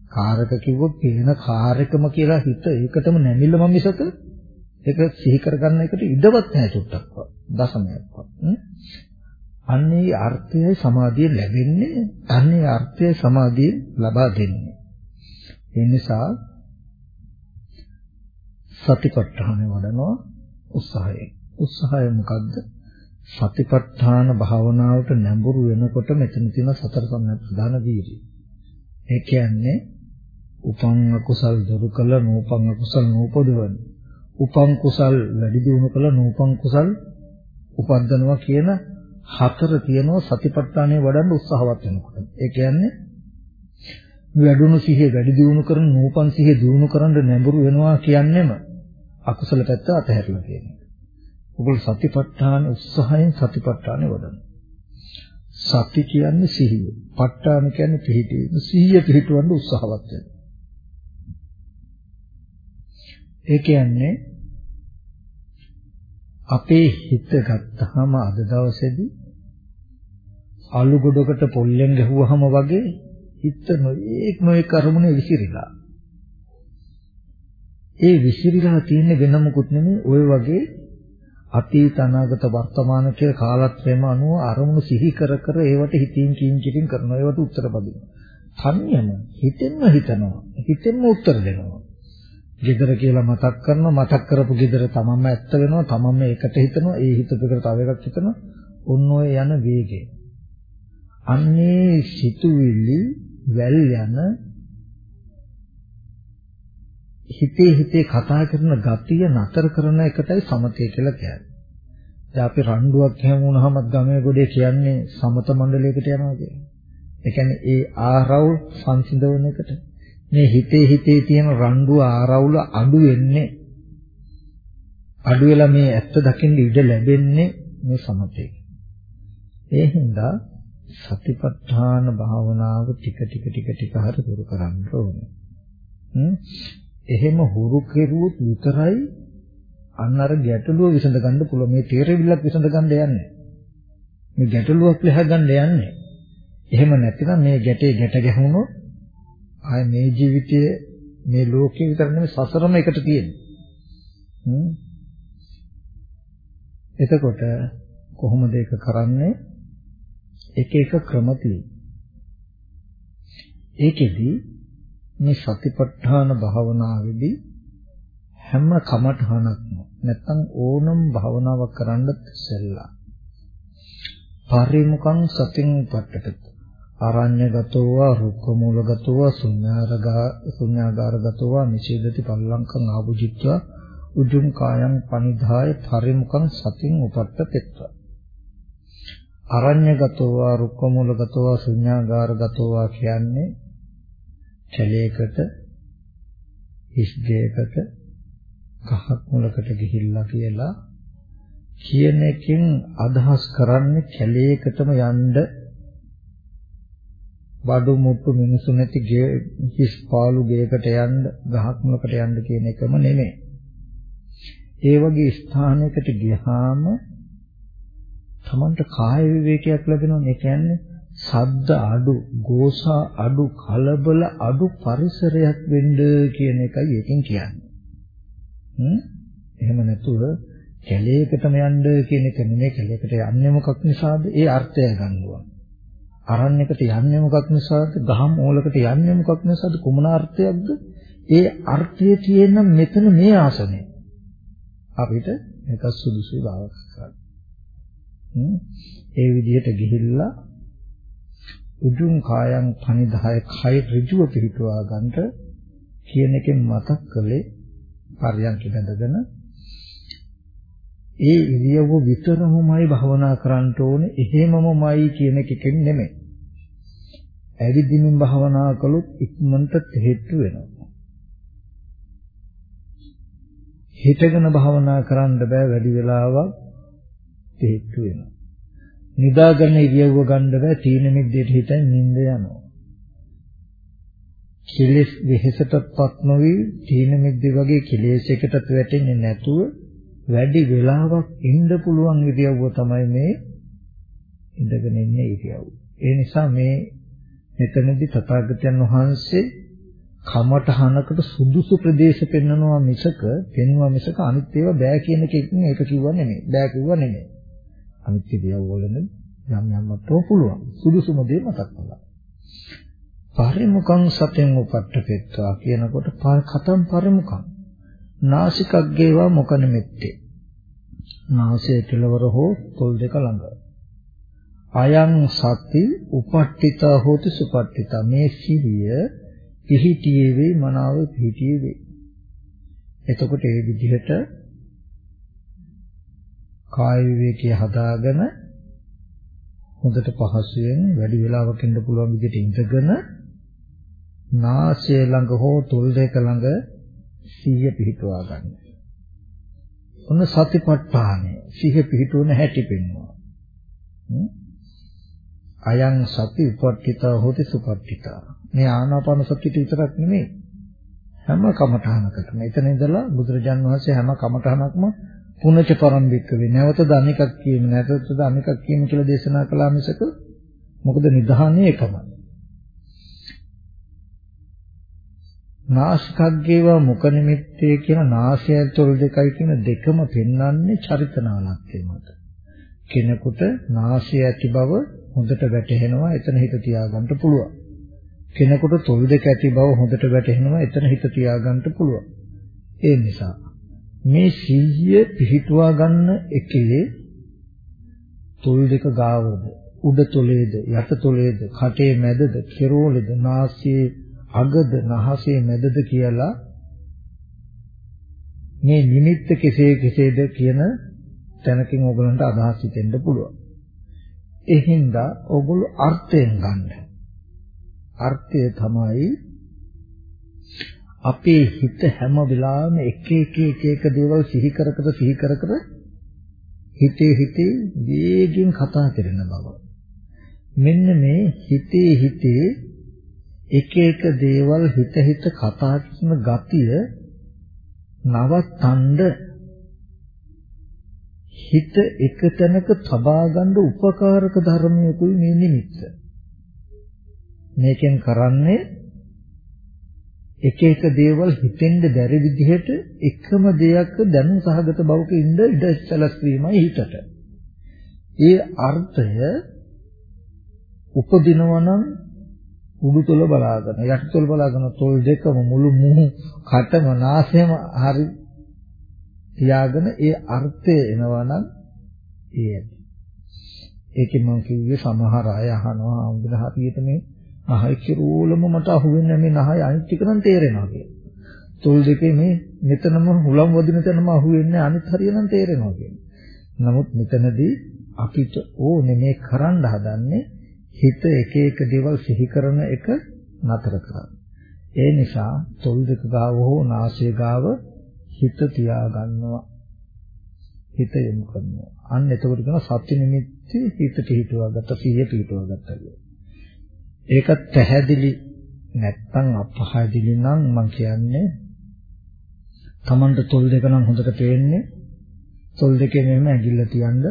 කාරක කිව්වොත් පේන කාර්යකම කියලා හිත ඒකටම නැමිලම මිසක ඒක සිහි කරගන්න එකට ඉඩවත් නැහැ චුට්ටක්වත්. දශමයක්වත්. අන්නේ අර්ථයයි සමාධිය ලැබෙන්නේ අන්නේ අර්ථයයි සමාධිය ලබා දෙන්නේ. ඒ නිසා සතිපට්ඨාන වඩනවා උත්සාහය. උත්සාහය මොකද්ද? සතිපට්ඨාන භාවනාවට නැඹුරු වෙනකොට මෙතන තියෙන සතර සම්‍යක් වීර්යය. ඒ කියන්නේ උපං අකුසල් දුරු කළ නූපං අකුසල් නූපදවන. උපං කුසල් වැඩි දියුණු කළ නූපං කුසල් උපද්දනවා කියන හතර තියෙනවා සතිපට්ඨානය වඩන්න උත්සාහවත් වෙනකොට. ඒ කියන්නේ වැඩුණු සිහිය වැඩි දියුණු කරන නූපන් සිහිය දියුණු කරන්න නැඹුරු වෙනවා කියන්නේම අකුසල පැත්ත අතහැරලා කියන එක. ඔගොල්ලෝ සතිපට්ඨාන උත්සාහයෙන් සතිපට්ඨානෙ වඩන. සති කියන්නේ සිහිය. ප ဋ ාණ කියන්නේ පිහිටීම. සිහිය පිහිටවන්න උත්සාහවත් වෙනවා. ඒ කියන්නේ අපේ හිත ගත්තාම අද දවසේදී අලු ගොඩකට පොල්ලෙන් ගැහුවාම වගේ හිත නොයේක් නොයේක් අරමුණේ විසිරිලා. ඒ විසිරිලා තියෙන්නේ වෙන මොකුත් නෙමෙයි ওই වගේ අතීත අනාගත වර්තමාන කියලා කාලත්‍රයම අනුව අරමුණු සිහි කර කර ඒවට හිතින් කින් කිටින් කරන ඒවට උත්තර බදිනවා. සංයම හිතෙන්ම හිතනවා. හිතෙන්ම උත්තර දෙනවා. gedara කියලා මතක් කරනවා මතක් කරපු gedara තමන්ම ඇත්ත වෙනවා තමන්ම ඒකට හිතනවා ඒ හිතපෙකට තව එකක් හිතනවා ඔන්න ඔය යන වේගය අන්නේ සිතුවිලි වැල් යන හිතේ හිතේ කතා කරන ගතිය නතර කරන එකටයි සමතය කියලා කියන්නේ. දැන් අපි රණ්ඩුවක් හැම වුණාම ගමේ ගොඩේ කියන්නේ සමත මණ්ඩලයකට යනවා කියන්නේ. ඒ කියන්නේ ඒ ආරවුල් සංසිඳවන එකට. මේ හිතේ හිතේ තියෙන රණ්ඩුව ආරවුල අඩු වෙන්නේ අඩු වෙලා මේ ඇත්ත දකින්න ඉඩ ලැබෙන්නේ මේ සමතේ. ඒ හින්දා සතිපට්ඨාන භාවනාව ටික ටික ටික ටික හරි පුරු කරන්න ඕනේ. එහෙම හුරු කෙරුවොත් විතරයි අන්න අර ගැටලුව විසඳ ගන්න පුළුවන්. මේ තේරෙවිල්ලක් විසඳ ගන්න යන්නේ. මේ ගැටලුවක් ලහ ගන්න යන්නේ. එහෙම නැතිනම් මේ ගැටේ ගැට ගැහුණොත් ආය මේ ජීවිතයේ මේ ලෝකේ විතර නෙමෙයි සසරම එකට තියෙන්නේ. එතකොට කොහොමද ඒක කරන්නේ? එක එක ක්‍රම ඒකෙදි මේ සතිපට්ඨාන භාවනාවේදී හැම කමඨහනක්ම නැත්තම් ඕනම් භාවනාවක් කරන්න ඉස්සෙල්ලා පරිමුඛං සතින් පට්ඨපත ආරඤ්‍යගතෝ වා රුක්කමූලගතෝ වා ශුඤ්ඤාරගා ශුඤ්ඤාගාරගතෝ වා නිචේදති පල්ලංකං ආභුජිත්වා උජුං කායං පනිදාය පරිමුඛං සතින් උපට්ඨපෙත්වා අරඤ්‍යගතෝ වා රුක්කමූලගතෝ වා ශුඤ්ඤාගාරගතෝ වා කියන්නේ කැලේකට හිස්ගේකට ගහක් මුලකට ගිහිල්ලා කියලා කියන එකෙන් අදහස් කරන්නේ කැලේකටම යන්න බඩු මුට්ටු මිනිසු නැති හිස් පාළු ගේකට යන්න ගහක් මුලකට යන්න කියන එකම නෙමෙයි. ඒ වගේ ස්ථානයකට ගියාම තමන්ට කාය විවේකයක් ලැබෙනවා. ඒ කියන්නේ සද්ද අඩු, ගෝසා අඩු, කලබල අඩු පරිසරයක් වෙන්න කියන එකයි එකෙන් කියන්නේ. හ්ම්? එහෙම නැතුව කැලේකටම යන්න කියන එක නෙමෙයි කැලේකට යන්නේ මොකක් නිසාද? ඒ අර්ථය ගන්නවා. අරණ්‍යකට යන්නේ මොකක් නිසාද? ගහම් ඕලකට යන්නේ මොකක් නිසාද? කුමන අර්ථයක්ද? ඒ අර්ථය තියෙන මෙතන මේ ආසනේ. අපිට මේක සුදුසුයි භාවිත කරන්න. ඒ විදිහට ගිහිල්ලා උජුං කායං පනිදාය කය ඍජුව පිහිටුවා ගන්නට කියන එකෙන් මතක් කළේ පරියන්ක බඳගෙන ඒ ඉරියව්ව විතරමමයි භවනා කරන්න ඕනේ එහෙමමමයි කියන එකකින් නෙමෙයි. ඇවිදින්මින් භවනා කළොත් ඉක්මනට තෙහෙට්ටු වෙනවා. හිතගෙන භවනා කරන්න බෑ වැඩි වෙලාවක් තෙහෙට්ටු වෙනවා. නිදාගන්න ඉරියව්ව ගන්න බෑ තීන මිද්දේට හිතෙන් නිින්ද යනවා. කෙලෙස් වෙහෙසටපත් නොවි තීන මිද්දේ වගේ කෙලෙසයකටත් වැටෙන්නේ නැතුව වැඩි වෙලාවක් ඉන්න පුළුවන් ඉරියව්ව තමයි මේ ඉඳගෙන ඉන්නේ ඉරියව්ව. ඒ නිසා මේ මෙතනදී තථාගතයන් වහන්සේ කමඨහනකට සුදුසු ප්‍රදේශ පෙන්වනවා මිසක පෙන්වනවා මිසක අනිත් ඒවා බෑ කියන එකකින් ඒක කිව්වා නෙමෙයි. බෑ කිව්වා නෙමෙයි. අනිත් ඉරියව් වලද යම් යම් මතෝ පුළුවන්. සුදුසුම දේ මතක් කළා. පරිමුඛං සතෙන් උපට්ඨපෙත්වා කියනකොට කතම් පරිමුඛං. නාසිකග්ගේවා මොකන මෙත්තේ නාසය කෙලවර හෝ තොල් දෙක ළඟ. අයං සති උපට්ඨිතා හෝති සුපට්ඨිතා. මේ සිහිය පිහිටියේ වේ මනාව පිහිටියේ වේ එතකොට ඒ විදිහට කාය විවේකයේ හදාගෙන හොඳට පහසුවෙන් වැඩි වෙලාවක් ඉන්න පුළුවන් විදිහට ඉඳගෙන නාසය ළඟ හෝ තොල් දෙක ළඟ සිහිය පිහිටුවා ගන්න. ඔන්න සතිපට්ඨානය සිහිය පිහිටුවන හැටි පෙන්වනවා. අයං සති උපට්ඨිතා හෝති සුපට්ඨිතා. මේ ආනාපාන සතියට විතරක් නෙමෙයි හැම කමඨහනකටම. එතන ඉඳලා බුදුරජාන් වහන්සේ හැම කමඨහනක්ම පුනච පරම්පික වේ. නැවතද අනිකක් කියමු නැවතද අනිකක් කියමු කියලා දේශනා කළා මිසක මොකද නිධානය එකමයි. නාසිකග්ගේවා මුඛ නිමිත්තේ කියන නාසය ඇතුල් දෙකයි කියන දෙකම පෙන්වන්නේ චරිතනාලක්කේ මත. කෙනෙකුට නාසය ඇති බව හොඳට වැටහෙනවා එතන හිත තියාගන්න පුළුවන්. කෙනෙකුට තොල් දෙක ඇති බව හොඳට වැටහෙනවා එතන හිත තියාගන්න පුළුවන්. ඒ නිසා මේ සිහිය පිහිටුවා ගන්න එකේ තොල් දෙක ගාවද උඩ තොලේද යට තොලේද කටේ මැදද කෙරෝලේද නාසයේ අගද නහසේ මැදද කියලා මේ නිමිත්ත කෙසේ කෙසේද කියන තැනකින් ඕගලන්ට අදහස් හිතෙන්න පුළුවන්. ඒ හින්දා ඕගොල්ලෝ අර්ථයෙන් ගන්න. අර්ථය තමයි අපේ හිත හැම වෙලාවෙම එක එක එක එක දේවල් සිහි කර කර සිහි කර කර හිතේ හිතේ වේගින් කතා කරන බව. මෙන්න මේ හිතේ හිතේ එක එක දේවල් හිත හිත කතා කරන ගතිය නවත්තන්න හිත එක තැනක තබා ගන්න උපකාරක ධර්මයකුයි මේ නිමිත්ත. මේකෙන් කරන්නේ එක එක දේවල් හිතෙන්ද බැරි විදිහට එකම දෙයක දැනුම් සහගත බවක ඉඳ ඉඩ සැලස්වීමයි හිතට. ඒ අර්ථය උපදිනවා නම් උඩුතල බලාගෙන යටිතල බලාගෙන තොල් දෙකම මුළු මුහු කටම නාසයම හරි තියාගෙන ඒ අර්ථය එනවා නම් ඒ ඇති. ඒකෙන් මම කිව්වේ සමහර අය අහනවා අමුද හරියට මේ නහය කිරෝලම මට අහුවෙන්නේ මේ නහය අනිත් ටික නම් තේරෙනවා කියලා. තොල් දෙකේ මේ මෙතනම හුලම් වදින තැනම අහුවෙන්නේ අනිත් හරිය නම් තේරෙනවා කියන්නේ. නමුත් මෙතනදී අපිට ඕනේ මේ කරන්න හදන්නේ හිත එක එක දේවල් සිහි කරන එක නතර කරන්න. ඒ නිසා තොල් දෙක ගාව හෝ නාසය ගාව හිත තියාගන්නවා. හිත යොමු කරනවා. අන්න එතකොට කියන සත්‍ය නිමිති හිත පිහිටුවාගත්ත සිහිය පිහිටුවාගත්ත කියලා. ඒක පැහැදිලි නැත්තම් අපහදිලි නම් මම කියන්නේ Tamanට තොල් දෙක නම් හොඳට පේන්නේ. තොල් දෙකේ මෙහෙම ඇඟිල්ල තියන්න.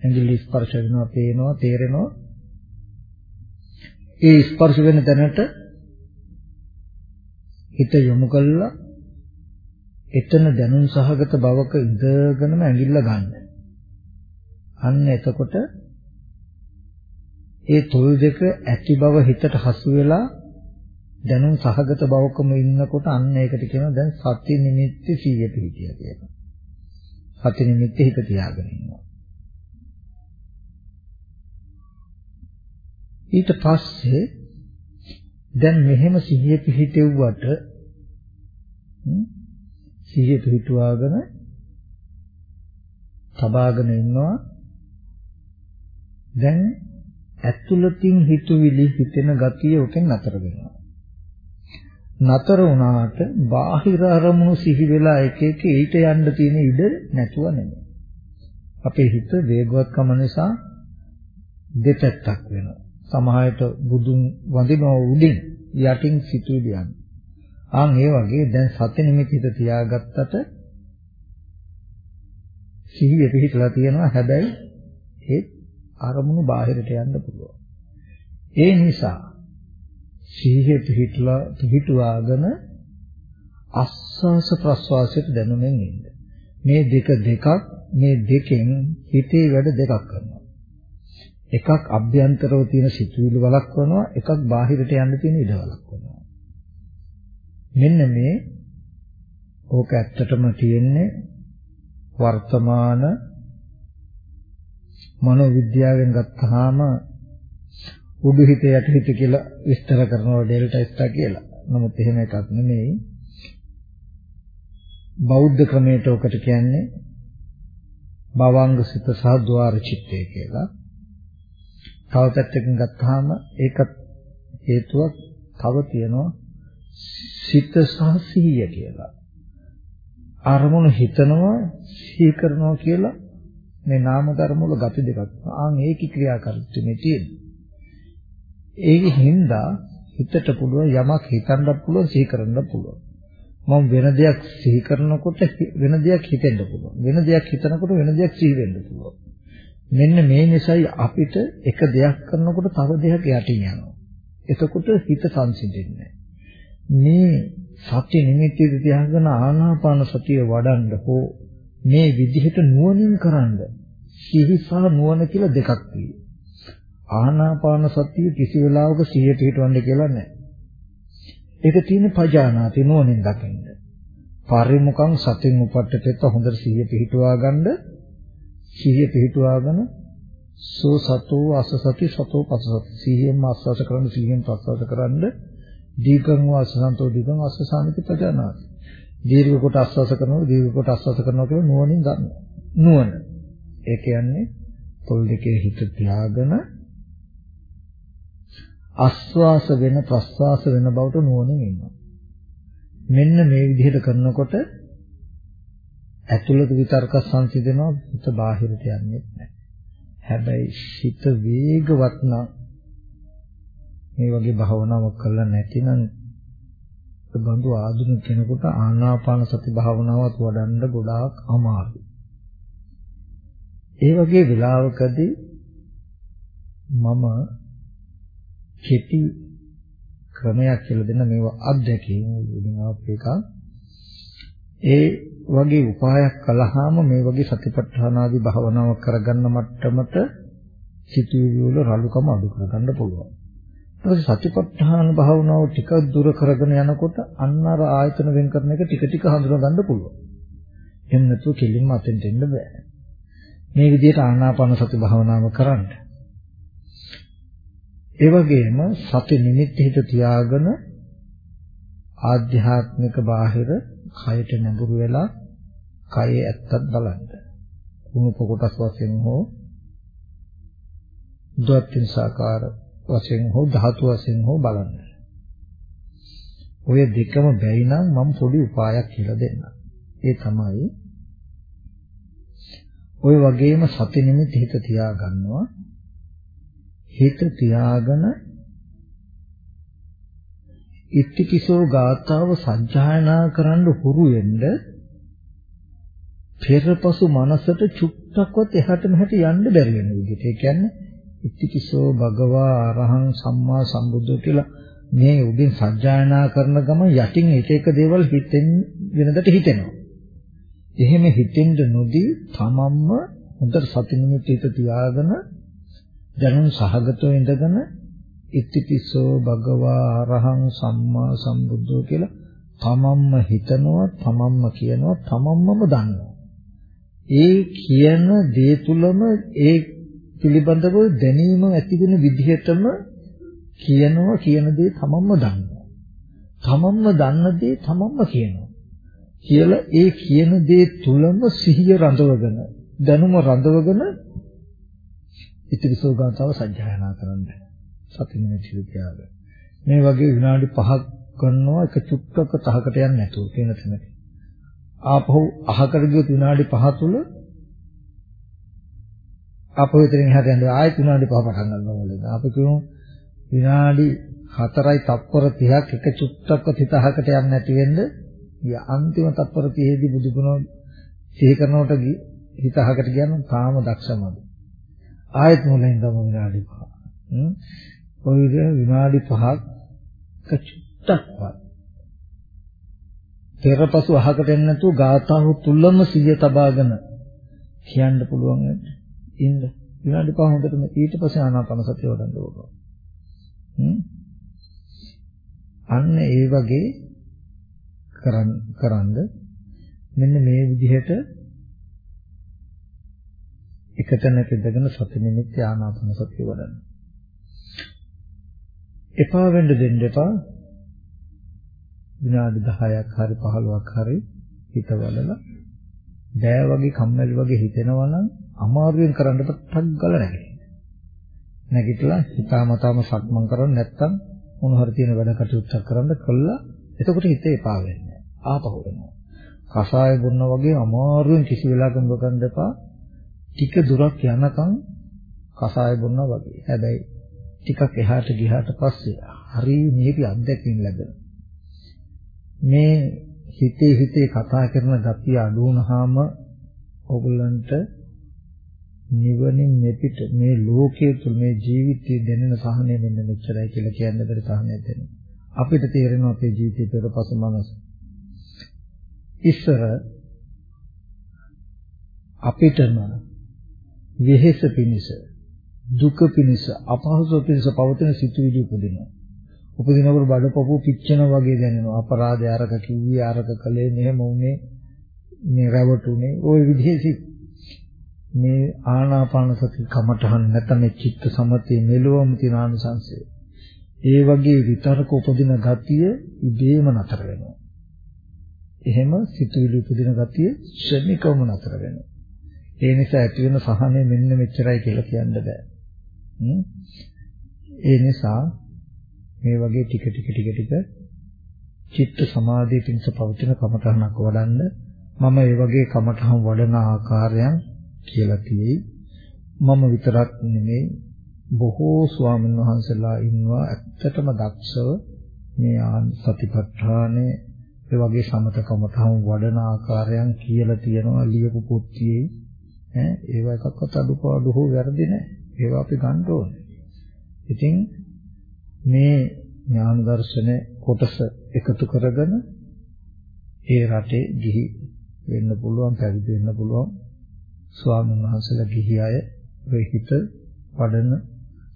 ඇඟිල්ල ස්පර්ශ වෙනවා පේනවා තේරෙනවා. ඒ ස්පර්ශ වෙන තැනට හිත යොමු කළා. එතන දැනුම් සහගත බවක ඉඳගෙනම ඇඟිල්ල ගන්න. අන්න එතකොට ඒ තොල් දෙක ඇති බව හිතට හසු වෙලා දැනුම් සහගත බවකම ඉන්නකොට අන්න ඒකට කියනවා දැන් සති නිමිති සීය පිහිටිය කියලා. සති නිමිති හිත තියාගෙන ඉන්නවා. ඊට පස්සේ දැන් මෙහෙම සිහිය පිහිටෙව්වට සිහිය පිහිටුවාගෙන තබාගෙන ඉන්නවා දැන් ඇතුළතින් හිතුවිලි හිතෙන ගතිය උකෙන් නතර වෙනවා. නතර වුණාට බාහිර අරමුණු සිහි වෙලා එක එක ඊට යන්න තියෙන ඉඩ නැතුව නෙමෙයි. අපේ හිත වේගවත්කම නිසා දෙපැත්තක් වෙනවා. සමහරට බුදුන් වඳිනවා උඩින් යටින් සිතුවිලි යනවා ආන් ඒ වගේ දැන් සත්‍ය නිමිති හිත තියාගත්තට සිහිය පිහිටලා තියෙනවා හැබැයි ඒ අරමුණු බාහිරට යන්න පුළුවන්. ඒ නිසා සිහිය පිහිටලා පිහිටුවාගෙන ආස්වාස ප්‍රස්වාසයට දැනුමින් ඉන්න. මේ දෙක දෙකක් මේ දෙකෙන් හිතේ වැඩ දෙකක් කරනවා. එකක් අභ්‍යන්තරව තියෙන සිතුවිලි වළක්වනවා එකක් බාහිරට යන්න තියෙන ඉඩ වළක්වනවා. මෙන්න මේ ඕක ඇත්තටම තියෙන්නේ වර්තමාන මනෝවිද්‍යාවෙන් ගත්තාම උඩු හිත යට හිත කියලා විස්තර කරනවා ඩෙල්ටා ස්ටා කියලා. නමුත් එහෙම එකක් නෙමෙයි. බෞද්ධ ක්‍රමයට ඔකට කියන්නේ භවංග සිත සහ ద్వාර චිත්තය කියලා. තව පැත්තකින් ගත්තාම ඒකත් හේතුවක් තව තියෙනවා සිත සහ සිහිය කියලා. අරමුණු හිතනවා සිහි කරනවා කියලා මේ නාම ධර්ම වල ගති දෙකක්. ආන් ඒකී ක්‍රියාකාරීත්වයේ තියෙනවා. ඒක හින්දා හිතට පුළුවන් යමක් හිතන්නත් පුළුවන් සිහි කරන්නත් පුළුවන්. මම වෙන දෙයක් සිහි කරනකොට වෙන දෙයක් හිතෙන්න පුළුවන්. වෙන දෙයක් හිතනකොට වෙන දෙයක් සිහි වෙන්න පුළුවන්. මෙන්න මේ නිසායි අපිට එක දෙයක් කරනකොට තව දෙයක් යටින් යනවා. එතකොට හිත සංසිඳෙන්නේ මේ සත්‍ය නිමිති තියාගෙන ආනාපාන සතිය වඩන්න හෝ මේ විදිහට නුවණින් කරන්න සිහි සහ නුවණ කියලා දෙකක් තියෙනවා. ආනාපාන සතිය කිසි වෙලාවක සිහිය පිටවන්න කියලා නැහැ. ඒක තියෙන පජානාති නුවණින් දකින්න. පරිමුඛං සතින් උපට්ඨපෙත්ත හොඳට සිහිය පිටවා ගන්න සිහිය පිටවාගෙන සෝ සතෝ අස සති සතෝ පස සති සිහියෙන් ආස්වාස කරන්න සිහියෙන් ප්‍රස්වාස කරන්න දීර්ඝං වාසසන්තෝ දීර්ඝං ආස්වාසාමිත පජානාති දීර්ඝ කොට ආස්වාස කරනවා දීර්ඝ කොට ආස්වාස කරනවා කියලා නුවණින් ගන්න නුවණ. ඒ කියන්නේ පොල් දෙකේ හිත තියාගෙන ආස්වාස වෙන ප්‍රස්වාස වෙන බවට නුවණින් ඉන්නවා. මෙන්න මේ විදිහට කරනකොට ඇතුළත විතර්ක සංසිඳනවා හිත බාහිරට යන්නේ නැහැ. හැබැයි හිත වේගවත් නම් මේ වගේ භාවනාවක් කරලා නැතිනම් බඳු ආධුනික කෙනෙකුට ආනාපාන සති භාවනාවත් වඩන්න ගොඩාක් අමාරුයි. ඒ වගේ වෙලාවකදී මම කෙටි ක්‍රමයක් කියලා දෙන්න මේව අත්දැකීම් වලින් ආපු එක. ඒ වගේ උපායක් කළාම මේ වගේ සතිපට්ඨාන ආදී භාවනාවක් කරගන්න මට්ටමට සිතුවිලි වල රළුකම අඩු කරගන්න පුළුවන්. ඊට සතිපට්ඨාන භාවනාව ටික දුර කරගෙන යනකොට අන්න අර ආයතන වෙන් කරන එක ටික ටික හඳුනා ගන්න පුළුවන්. එහෙම නැතුව කෙලින්ම අතෙන්ට එන්න බෑ. මේ විදිහට ආනාපාන සති භාවනාව කරන්න. ඒ වගේම සති නිමිත්ත හිත තියාගෙන ආධ්‍යාත්මික බාහිර කයට නැඹුරු වෙලා කයේ ඇත්තත් බලන්න. කුණු පොකොටස් වශයෙන් හෝ ද්වත්ින් සාකාර වශයෙන් හෝ ධාතු වශයෙන් හෝ බලන්න. ඔය දෙකම බැයි නම් මම පොඩි උපායක් කියලා දෙන්නම්. ඒ තමයි ඔය වගේම සති නිමිති හිත තියා ගන්නවා. හිත තියාගෙන ඉත්තිකිසෝ ගාථාව සජ්ජායනා කරන්න හුරු වෙන්න පෙරපසු මනසට චුට්ටක්වත් එහාට මෙහාට යන්න බැරි වෙන විදිහට. ඒ කියන්නේ ඉතිකිසෝ භගවා අරහං සම්මා සම්බුද්ධ කියලා මේ උදින් සජ්ජායනා කරන ගම යටින් එක එක දේවල් හිතෙන් වෙනදට හිතෙනවා. එහෙම හිතෙන්න නොදී තමන්ම හොඳට සති නිමිති හිත තියාගෙන දැනුම් සහගතව ඉඳගෙන ඉතිපිසෝ භගවා අරහං සම්මා සම්බුද්ධෝ කියලා තමන්ම හිතනවා තමන්ම කියනවා තමන්මම දන්නවා. ඒ කියන දේ තුලම ඒ පිළිබඳව දැනීම ඇති වෙන විදිහටම කියනවා කියන දේ තමන්ම දන්නවා. තමන්ම දන්න දේ තමන්ම කියනවා. කියලා ඒ කියන දේ තුලම සිහිය රඳවගෙන දැනුම රඳවගෙන ඉතිරි සෝගාතාව සජ්ජායනා කරන්න. සති මිනිත්තු තියාගන්න. මේ වගේ විනාඩි 5ක් ගන්නවා එක චුට්ටක තහකට යන්නේ නැතුව තියෙන තැනක. ආපහු අහකට ගියොත් විනාඩි 5 තුල ආපහු එතනින් එහාට යන්න ආයෙත් විනාඩි 5 පටන් ගන්නවා මොකද? අපි කියමු විනාඩි 4යි තත්පර 30ක් එක චුට්ටක 35කට යන්නේ නැති වෙන්න ඊ අන්තිම තත්පර 30 දී බුදුගුණ සිහි කරනකොට හිත අහකට ගියනම් තාම දක්ෂමද. ආයෙත් මුලින් ඉඳන් විනාඩි 5. හ්ම්. ඔය විදිහ විනාඩි 5ක් චුට්ටක්වත් පෙරපසු අහකට එන්නේ නැතුව ගාථාව තුලම සිය තබාගෙන කියන්න පුළුවන් නේද? ඉන්න විනාඩි 5 හොඳටම ඊට පස්සේ ආනාපාන සතිය වඩන්න ඕන. අන්න ඒ වගේ කරන් කරන්ද මෙන්න මේ විදිහට එකතැනක ඉඳගෙන සති නිමිති ආනාපාන සතිය වඩන්න. එපා වෙන්න දෙන්න එපා. විනාඩි 10ක් හරි 15ක් හරි හිත වලලා බෑ වගේ කම්මැලි වගේ හිතෙනවා නම් අමාරුවෙන් කරන්න ටක් ගාලා නැගිටින්න. නැගිටලා හිතාමතාම සක්මන් කරන්න නැත්තම් මොන හරි තියෙන වැඩ කටයුත්තක් කරන්න කළා එතකොට හිතේ එපා වෙන්නේ. ආපහු වෙනවා. කසාය බොන්න වගේ අමාරුවෙන් කිසි වෙලාවක මොකක්ද එපා. ටික දුරක් යනකම් කසාය බොන්නා වගේ. හැබැයි ටිකක් එහාට ගියාට පස්සේ හරි මේකේ අත්දැකීම් ලැබෙනවා. මේ හිතේ හිතේ කතා කරන gatiya අඩු වුණාම ඕගොල්ලන්ට නිවනින් මෙපිට මේ ලෝකයේ තුල මේ ජීවිතයේ දැනෙන සහනය මෙන්න මෙච්චරයි කියලා කියන්න බැරි සහනයක් දැනෙනවා. අපිට තේරෙනවා අපේ ජීවිතේ පෙරපසු මනස. ඉස්සර අපිටම වෙහෙස පිනිස දුක පිනිස අපහසු පිනිස පවතින සිතුවිලි උපදිනවා. උපදිනකොට බඩපපුව පිච්චෙන වගේ දැනෙනවා. අපරාධය අරක කිව්වේ අරක කළේ මෙහෙම වුනේ මේ රැවටුනේ ওই විදිහේ මේ ආනාපාන සති කමඨහන් නැත්නම් මේ චිත්ත සමතේ මෙලොවම තියෙන ආනිසංශය. ඒ වගේ විතරක උපදින ගතිය ඉබේම නතර වෙනවා. එහෙම සිතුවිලි උපදින ගතිය ශ්‍රමිකවම නතර වෙනවා. ඒ නිසා ඇති වෙන සහනය මෙන්න මෙච්චරයි කියලා කියන්න බෑ. ඒ නිසා මේ වගේ ටික ටික ටික ටික චිත්ත සමාධිය පිණිස පවතින කමඨහනක් වඩන්න මම ඒ වගේ කමඨහන් වඩන ආකාරයන් කියලා තියෙයි. මම විතරක් නෙමෙයි බොහෝ ස්වාමීන් වහන්සේලා ඉන්නවා ඇත්තටම දක්ෂව මේ සතිපට්ඨානේ ඒ වගේ සමතකම තම වඩන ආකාරයන් කියලා තියෙනවා ලියපු පොත්තියේ ඈ ඒව එකක්වත් අඩුපාඩු හෝ වැරදි නැහැ. ඒවා අපි ගන්න ඕනේ. ඉතින් මේ ඥාන දර්ශන කොටස එකතු කරගෙන ඒ රටේ ගිහි වෙන්න පුළුවන් පැවිදි වෙන්න පුළුවන් ස්වාමීන් වහන්සේලා ගිහි අය ඔය හිත වඩන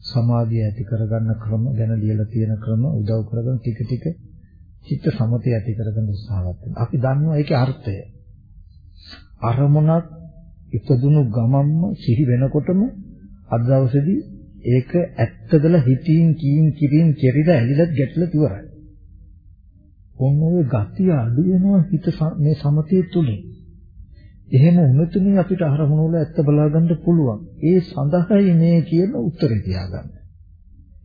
සමාධිය ඇති කරගන්න ක්‍රම ගැන ලියලා තියෙන ක්‍රම උදව් කරගෙන ටික ටික චිත්ත සමතය ඇති කරගන්න උත්සාහවත් වෙනවා. අපි දන්නවා ඒකේ අර්ථය. අරමුණක් ඉපදුණු ගමම්ම සිහි වෙනකොටම අද දවසේදී ඒක ඇත්තදලා හිතින් කීන් කිරින් කෙරිලා ඇලිලත් ගැටලා ඉවරයි. ඔන්න ඔය ගතිය අඩු වෙනවා හිත මේ සමතේ තුලින්. එහෙම වුණතුනේ අපිට අරමුණ වල ඇත්ත බලා ගන්න පුළුවන්. ඒ සඳහායි මේ කියන උත්තරේ තියාගන්න.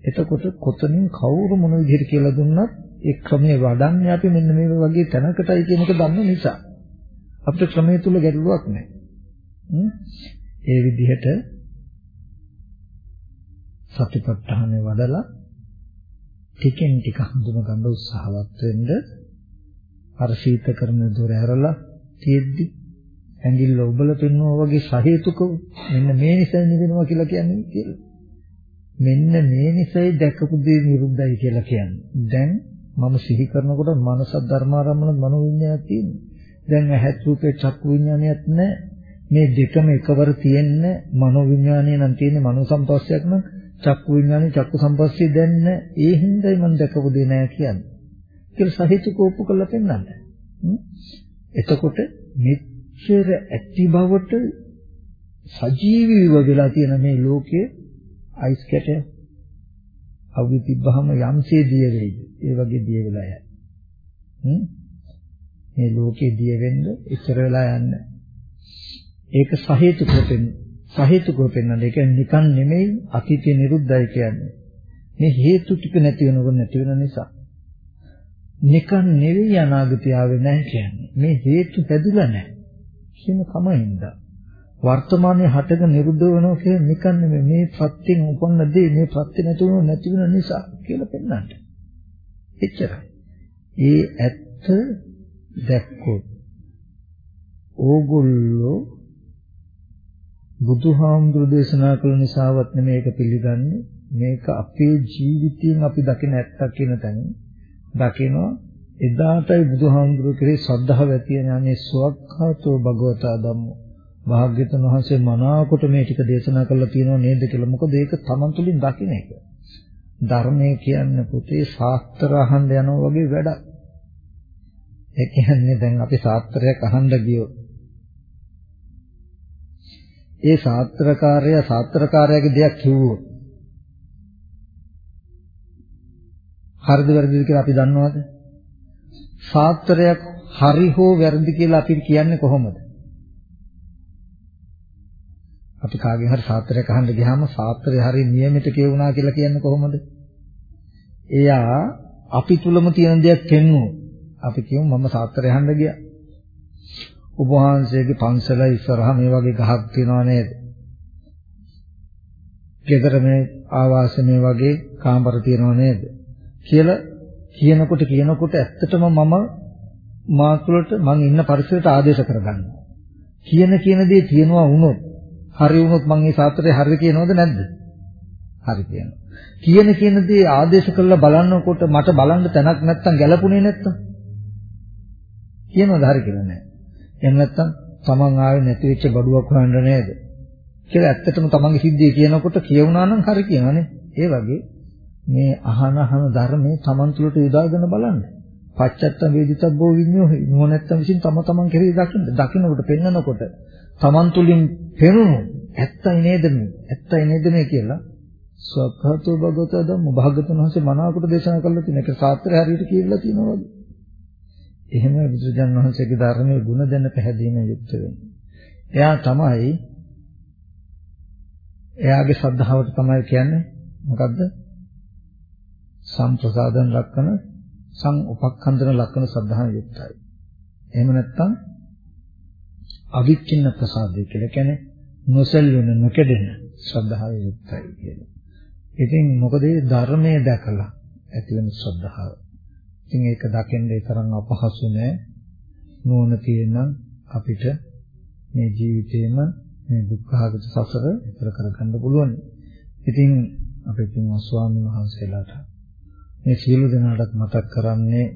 එතකොට කොතනින් කවුරු මොන විදිහට කියලා දුන්නත් ඒ ක්‍රමයේ වඩන්නේ අපි මෙන්න මේ වගේ තැනකටයි කියන එක දන්න නිසා. අපිට ක්‍රමයේ තුල ගැටලුවක් නැහැ. ඒ විදිහට සතිපට්ඨානය වඩලා ටිකෙන් ටික හඳුන ගන්න උත්සාහවත් වෙන්න අර සීත කරන දොර ඇරලා තියෙද්දි ඇඟිල්ල ඔබල පෙන්වනවා වගේ සහේතුක මෙන්න මේ නිසා නිවෙනවා කියලා කියන්නේ කියලා. මෙන්න මේ නිසයි දැකපු දේ නිරුද්ධයි කියලා කියන්නේ. දැන් මම සිහි කරනකොට මනස ධර්මාරම්මන මනෝවිඤ්ඤාණය තියෙනවා. දැන් ඇහත් රූපේ චක්කු විඤ්ඤාණයත් නැහැ. මේ දෙකම එකවර තියෙන්න මනෝවිඤ්ඤාණය නම් තියෙන්නේ මනෝ සම්පස්සයක් නම් චක්කු විඤ්ඤාණය චක්කු සම්පස්සේ දැන් ඒ හින්දායි මම දැකපු දේ නෑ කියන්නේ. කියලා සහිතක ඔප්පු කරලා පෙන්නන්න. එතකොට මේ මෙච්චර ඇති බවට සජීවීව වෙලා තියෙන මේ ලෝකයේ අයිස් කැටය අවුි තිබ්බහම යම්සේ දිය වෙයිද ඒ වගේ දිය වෙලා යයි මේ ලෝකේ දිය වෙන්න ඉස්සර වෙලා යන්නේ ඒක සහේතුකව පෙන්නේ. සහේතුකව පෙන්වන්නේ. ඒක නිකන් නෙමෙයි අතීතේ නිරුද්ධයි කියන්නේ. මේ හේතු ටික නැති වෙනකොට නැති වෙන නිසා. නිකන් නෙවෙයි අනාගතය ආවේ නැහැ කියන්නේ. මේ හේතු හැදිලා නැහැ. කියන කමින්ද. වර්තමානයේ හටගෙන නිරුද්ධ වෙනවා කියන්නේ නිකන් නෙමෙයි මේ ප්‍රත්‍යයෙන් උපන්න දේ මේ ප්‍රත්‍ය නැති වුණොත් නැති වෙන නිසා කියලා පෙන්වන්නේ. එච්චරයි. ඒ ඇත්ත දැක්කොත් ඕගොල්ලෝ බුදුහාමුදුරු දේශනා කළ නිසාවත් නෙමෙයි ඒක පිළිගන්නේ මේක අපේ ජීවිතයෙන් අපි දකින ඇත්තක් කියන තැන දකිනවා එදාටයි බුදුහාමුදුරු කෙරේ ශ්‍රද්ධාව ඇති වෙන අනේ සුවක්ඛාතෝ භගවතා ධම්මෝ. භාග්‍යතුන් වහන්සේ මනාකොට මේ ටික දේශනා කළා තියෙනව නේද කියලා. මොකද ඒක තමන් තුළින් දකින එක. ධර්මයේ කියන්නේ පුතේ ශාස්ත්‍ර අහන්න යනවා වගේ වැඩක්. ඒ කියන්නේ දැන් අපි ශාස්ත්‍රයක් අහන්න ගියොත්. ඒ ශාස්ත්‍රකාරය ශාස්ත්‍රකාරයාගේ දෙයක් කිව්වොත්. හරිද වැරදිද කියලා අපි දන්නවද? ශාස්ත්‍රයක් හරි හෝ වැරදි කියලා අපි කියන්නේ කොහොමද? අපි කාගෙන් හරි ශාස්ත්‍රයක් අහන්න ගියාම ශාස්ත්‍රය හරි නියමිත කියුණා කියලා කියන්නේ කොහොමද? එයා අපි තුලම තියෙන දෙයක් පෙන්වුවොත් අපි කියමු මම ශාස්ත්‍රය අහන්න ගියා. ඔබ වහන්සේගේ පන්සල ඉස්සරහා මේ වගේ ගහක් තියෙනවා නේද? ගෙදර මේ ආවාස මේ වගේ කාමර තියෙනවා නේද? කියලා කියනකොට කියනකොට ඇත්තටම මම මා තුළට මං ඉන්න පරිසරයට ආදේශ කරගන්නවා. කියන කියන දේ තියෙනවා වුණොත් හරි වුණොත් මං ඒ සාත්‍රය හරිද කියනවද නැද්ද? හරි කියනවා. කියන කියන දේ ආදේශ කරලා බලනකොට මට බලන්න තැනක් නැත්තම් ගැළපුණේ නැත්තම් කියනවද හරි කියලා නෑ. එහෙම නැත්තම් තමන් ආවේ නැති වෙච්ච බඩුවක් හොයන්න නේද? කියලා ඇත්තටම තමන්ගේ සිද්ධිය කියනකොට කියුණා නම් හරි කියනවානේ. ඒ වගේ මේ අහන අහන ධර්මයේ තමන් තුළට යොදාගෙන බලන්න. පච්චත්ත වේදිතබ්බෝ විඤ්ඤෝහි නුවණැත්තන් විසින් තම තමන් කෙරෙහි දකින්න. දකින්නකොට පෙන්නකොට තමන් තුළින් පෙනුණු ඇත්තයි නේද මේ? ඇත්තයි නේද මේ කියලා සක්හතෝ භගවත ධම්ම භාගතුන් වහන්සේ මනාවකට දේශනා කළා තියෙන එක සාත්‍රය හරියට කියලා තියෙනවා වගේ. එහෙම බුදුරජාණන් වහන්සේගේ ධර්මයේ ගුණ දැන පැහැදීම යුක්ත වෙන්නේ. එයා තමයි එයාගේ ශ්‍රද්ධාවට තමයි කියන්නේ මොකද්ද? සම්ප්‍රසාදන ලක්කන සං උපක්ඛන්දන ලක්කන ශ්‍රද්ධාව යුක්තයි. එහෙම නැත්නම් අවිච්ඡින්න ප්‍රසාදය කියලා කියන්නේ නොසල් වෙන නොකඩෙන ශ්‍රද්ධාව යුක්තයි කියලා. ඉතින් මොකද මේ ධර්මයේ දැකලා ඇති වෙන ශ්‍රද්ධාව. ඉතින් ඒක දකින්න ඒ තරම් අපහසු නෑ. නුවණ තියෙන අපිට මේ ජීවිතේම මේ දුක්ඛාගත සසර ඉතර කරගන්න පුළුවන්. ඉතින් අපේ පින් ස්වාමීන් වහන්සේලාට මේ සියලු දෙනාටත් මතක් කරන්නේ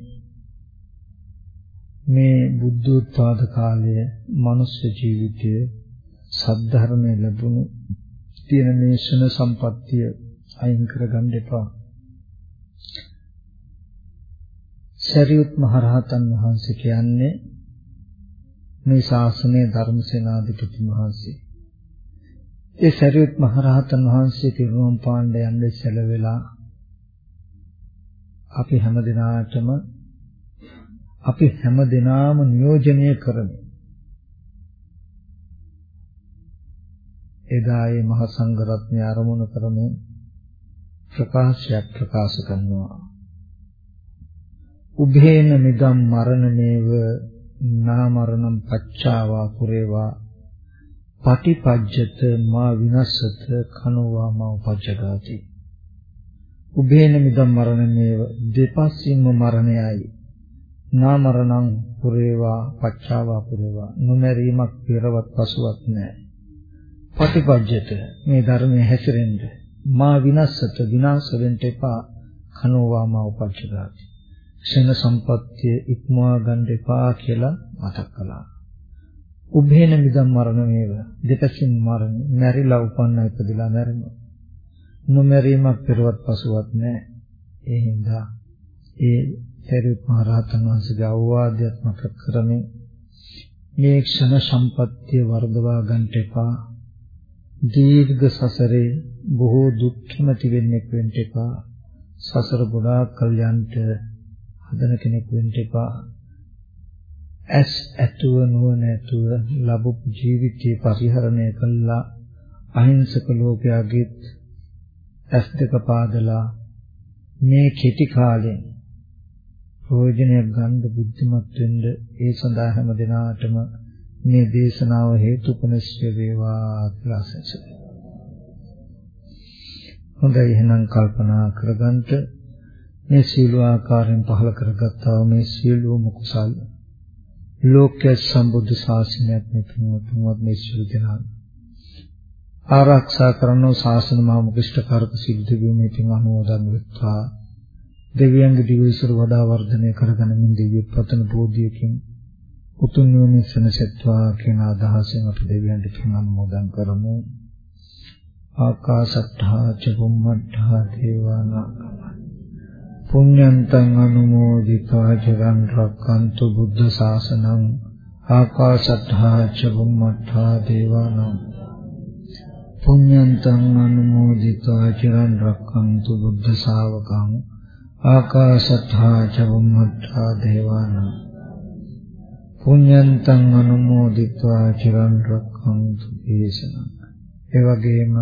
මේ බුද්ධෝත්පාද කාලයේ මනුෂ්‍ය ජීවිතයේ සද්ධර්මයේ ලැබුණු තියෙන මේ ශන සම්පත්තිය අයින් කරගන්න එපා. සරියුත් මහරහතන් වහන්සේ කියන්නේ මේ ශාසනයේ ධර්මසේනාධිපති වහන්සේ. ඒ සරියුත් මහරහතන් වහන්සේ පිරුම් පාණ්ඩ යන්නේ සැල වෙලා අපි හැම දිනාටම අපි හැම දිනාම නියෝජනය කරමු. එදා ඒ මහ සංඝ රත්නය ආරමුණු කරමින් ප්‍රකාශයක් ප්‍රකාශ කරනවා. උභේන මිදම් මරණමේව නාමරණම් පච්චාවා පුරේවා පටිපජ්ජත මා විනස්සත කනෝවා මා උපජ්ජගාති උභේන මිදම් මරණමේව දෙපස්සින්ම මරණයයි. නාමරණං පුරේවා පච්චාවා පුරේවා. නොමරීමක් පෙරවත් පසුවක් නැහැ පටිපජ්ජත මේ ධර්මයේ හැසිරෙන්න. මා විනස්සත විනාශ වෙන්න එපා. කනෝවා මා උපජ්ජගාති ක්ෂණ සම්පත්තිය ඉක්මවා ගන්න එපා කියලා මතක් කළා. උභේන මිදම් මරණ මේව දෙකකින් මරණ මැරිලා උපන්න ඉපදිලා මැරෙනවා. නොමැරීමක් පෙරවත් පසුවත් නැහැ. ඒ හින්දා ඒ සරියුත් මහ රහතන් වහන්සේගේ අවවාදයක් මතක් කරමින් මේ ක්ෂණ සම්පත්තිය වර්ධවා ගන්නට එපා. දීර්ඝ සසරේ බොහෝ දුක් කැමති වෙන්නේ වෙන්න එපා. සසර ගොඩාක් කල් යන්ට හදන කෙනෙක් වෙන්න එපා. ඇස් ඇතුව නුවණ ඇතුව ලැබපු ජීවිතේ පරිහරණය කළා අහිංසක ලෝකයාගේ ඇස් දෙක පාදලා මේ කෙටි කාලෙන් ප්‍රයෝජනයක් ගන්න බුද්ධිමත් වෙන්න ඒ සඳහා හැම දිනාටම මේ දේශනාව හේතුපනිශ්චය වේවා කියලා අසසයි. හොඳයි එහෙනම් කල්පනා කරගන්න මේ සීල ආකාරයෙන් පහල කරගත්තා මේ සීලෝම කුසල් ලෝකයේ සම්බුද්ධ ශාසනයක් මේ පින්වත්තුන්වත් මේ සියලු දෙනා ආරක්ෂා කරන ශාසන මාමුකිෂ්ඨ කාරක සිද්ධ වීමේ පින් අනුමෝදන් වෙත්වා. දෙවියන්ගේ දිවිසුර වඩා වර්ධනය කරගනිමින් දිව්‍ය පතන බෝධියකින් උතුම් නිවන සැනසෙත්වා කියන අදහසෙන් අපි දෙවියන්ට පින් අනුමෝදන් කරමු. ආකාශට්ඨා ච බුම්මට්ඨා දේවානාගමන පුඤ්ඤන්තං අනුමෝදිතා චරන් රක්칸තු බුද්ධ ශාසනං. ආකාශට්ඨා ච බුම්මට්ඨා දේවානම් පුඤ්ඤන්තං අනුමෝදිතා චරන් රක්칸තු බුද්ධ ශාවකං ආකාශට්ඨා ච බුම්මට්ඨා දේවානම් පුඤ්ඤන්තං අනුමෝදිතා චරන් රක්칸තු දේශනං. ඒ වගේම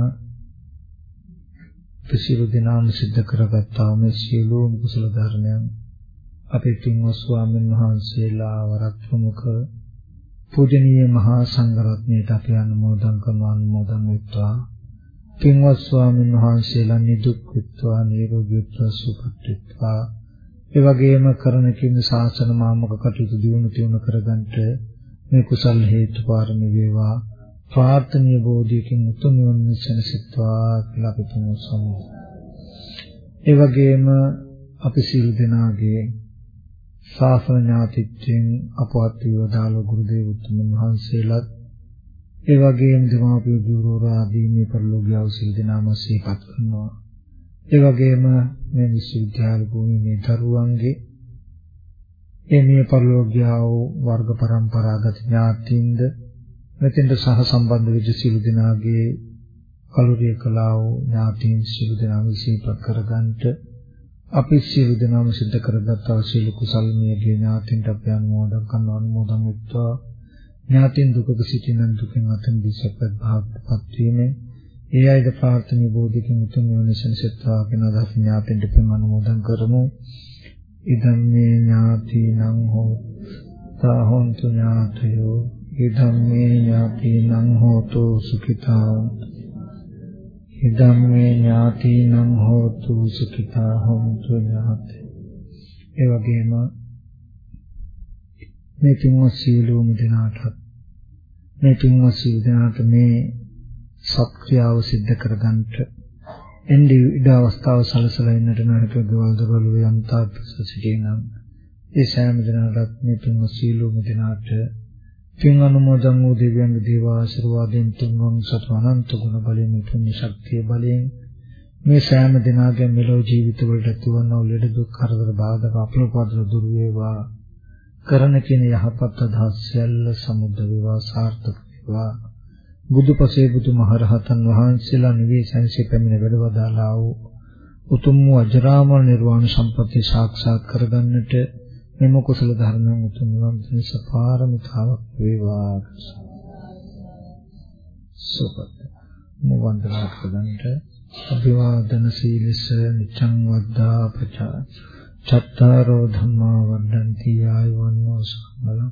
සියලු දෙනාම සිද්ධ කරගත්තා මේ සියලුම කුසල ධර්මයන් අපේ පින්වත් ස්වාමීන් වහන්සේලා වරක් ප්‍රමුඛ පූජනීය මහා සංඝරත්නයට අපි අනුමෝදන් කරන අනුමෝදන් වෙත්වා. පින්වත් ස්වාමීන් වහන්සේලා නිදුක් වෙත්වා නිරෝගී වෙත්වා සුවපත් වෙත්වා. ඒ වගේම කරන කින් ශාසන මාමක කටයුතු දියුණු තියුණු කරගන්නට මේ කුසල් හේතු පාරමී වේවා. ප්‍රාර්ථනීය බෝධියකින් උතුම් නිවන සැනසෙත්වා කියලා අපි තුමු ඒ වගේම අපි සියලු දෙනාගේ ශාසන ඥාතිත්වයෙන් අපවත් වේදාල ගුරු දේවතුන් වහන්සේලාත් ඒ වගේම දෙමාපිය ගුරුවර ආදී මේ පරිලෝකීය සියලු දෙනාම සිහිපත් කරනවා. ඒ වගේම මේ විශ්වවිද්‍යාල භූමියේ දරුවන්ගේ ඒ මේ පරිලෝකීය වර්ග પરම්පරාගත ඥාතින්ද මෙතෙන්ට සහ සම්බන්ධ වෙච්ච සියලු දෙනාගේ කලුරිය කළා වූ ඥාතීන් සියලු දෙනාම සිහිපත් කරගන්නට අපි සියලු දෙනාම සිද්ධ කරගත් අවශ්‍ය කුසල් මියගේ ඥාතීන්ට අපි අනුමෝදන් කරන අනුමෝදන් වෙත්වා. ඥාතීන් දුකක සිටින දුකෙන් අත මිදසපත් භාගපත් වීමෙන් ඒ අයද ප්‍රාර්ථනීය බෝධිකින් උතුම් නිවනසෙන් සත්‍වා කියන අදහස් ඥාතීන්ට පින් අනුමෝදන් කරමු. ඉදම් මේ ඥාතීනං හෝ තාහොන්තු ඥාතයෝ. ඉදම්මේ ඥාතිනං හෝතු සුඛිතා ඉදම්මේ ඥාතිනං හෝතු සුඛිතා හොන්තු ඥාති ඒ වගේම මේ පින්වත් සීලෝම දිනාටත් මේ පින්වත් සීල දිනාට මේ සත්ක්‍රියාව સિદ્ધ කරගන්නට එන්නේ ඉඩ අවස්ථාව සලසලා ඉන්නට නැහැට ගෙවල් දොරවල් යන්තා සිටිනම් ඒ සෑම දිනකටත් මේ පින්වත් සීලෝම දිනාට පින් අනුමෝදන් වූ දෙවියන්ගේ දේව ආශිර්වාදයෙන් තුන්වන් සතු අනන්ත ගුණ බලයෙන් පුණ්‍ය ශක්තිය බලයෙන් මේ සෑම දිනාගේ මෙලොව ජීවිතවලට ඇතිවන ලෙඩ දුක් කරදර බාධක අපලෝපදල දුර වේවා. කරන කින යහපත් අදහස් සියල්ල සමුද්ද වේවා සාර්ථක වේවා. බුදුපසේ බුදුමහරහතන් වහන්සේලා නිවී සංසි පැමිණ වැඩවදාලා වූ උතුම් වූ අජරාමර නිර්වාණ සම්පත්‍ය සාක්ෂාත් කරගන්නට මෙම කුසල ධර්මයන් උතුම් නිවන් සපාරමිතාවක් වේවා. සුපත් මොවන්දනා කරගන්නට අභිවාදන සීලස නිච්ඡං වද්දා පචා චත්තාරෝ ධම්මා වඩන්ති ආයවන්නෝ සම්බලං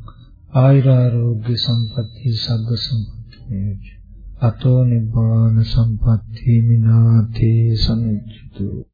ආයුරාෝග්‍ය සම්පatti සග්ග සම්පatti අතෝ නිබ්බාන සම්පatti මිනාතේ සමිච්ඡතු.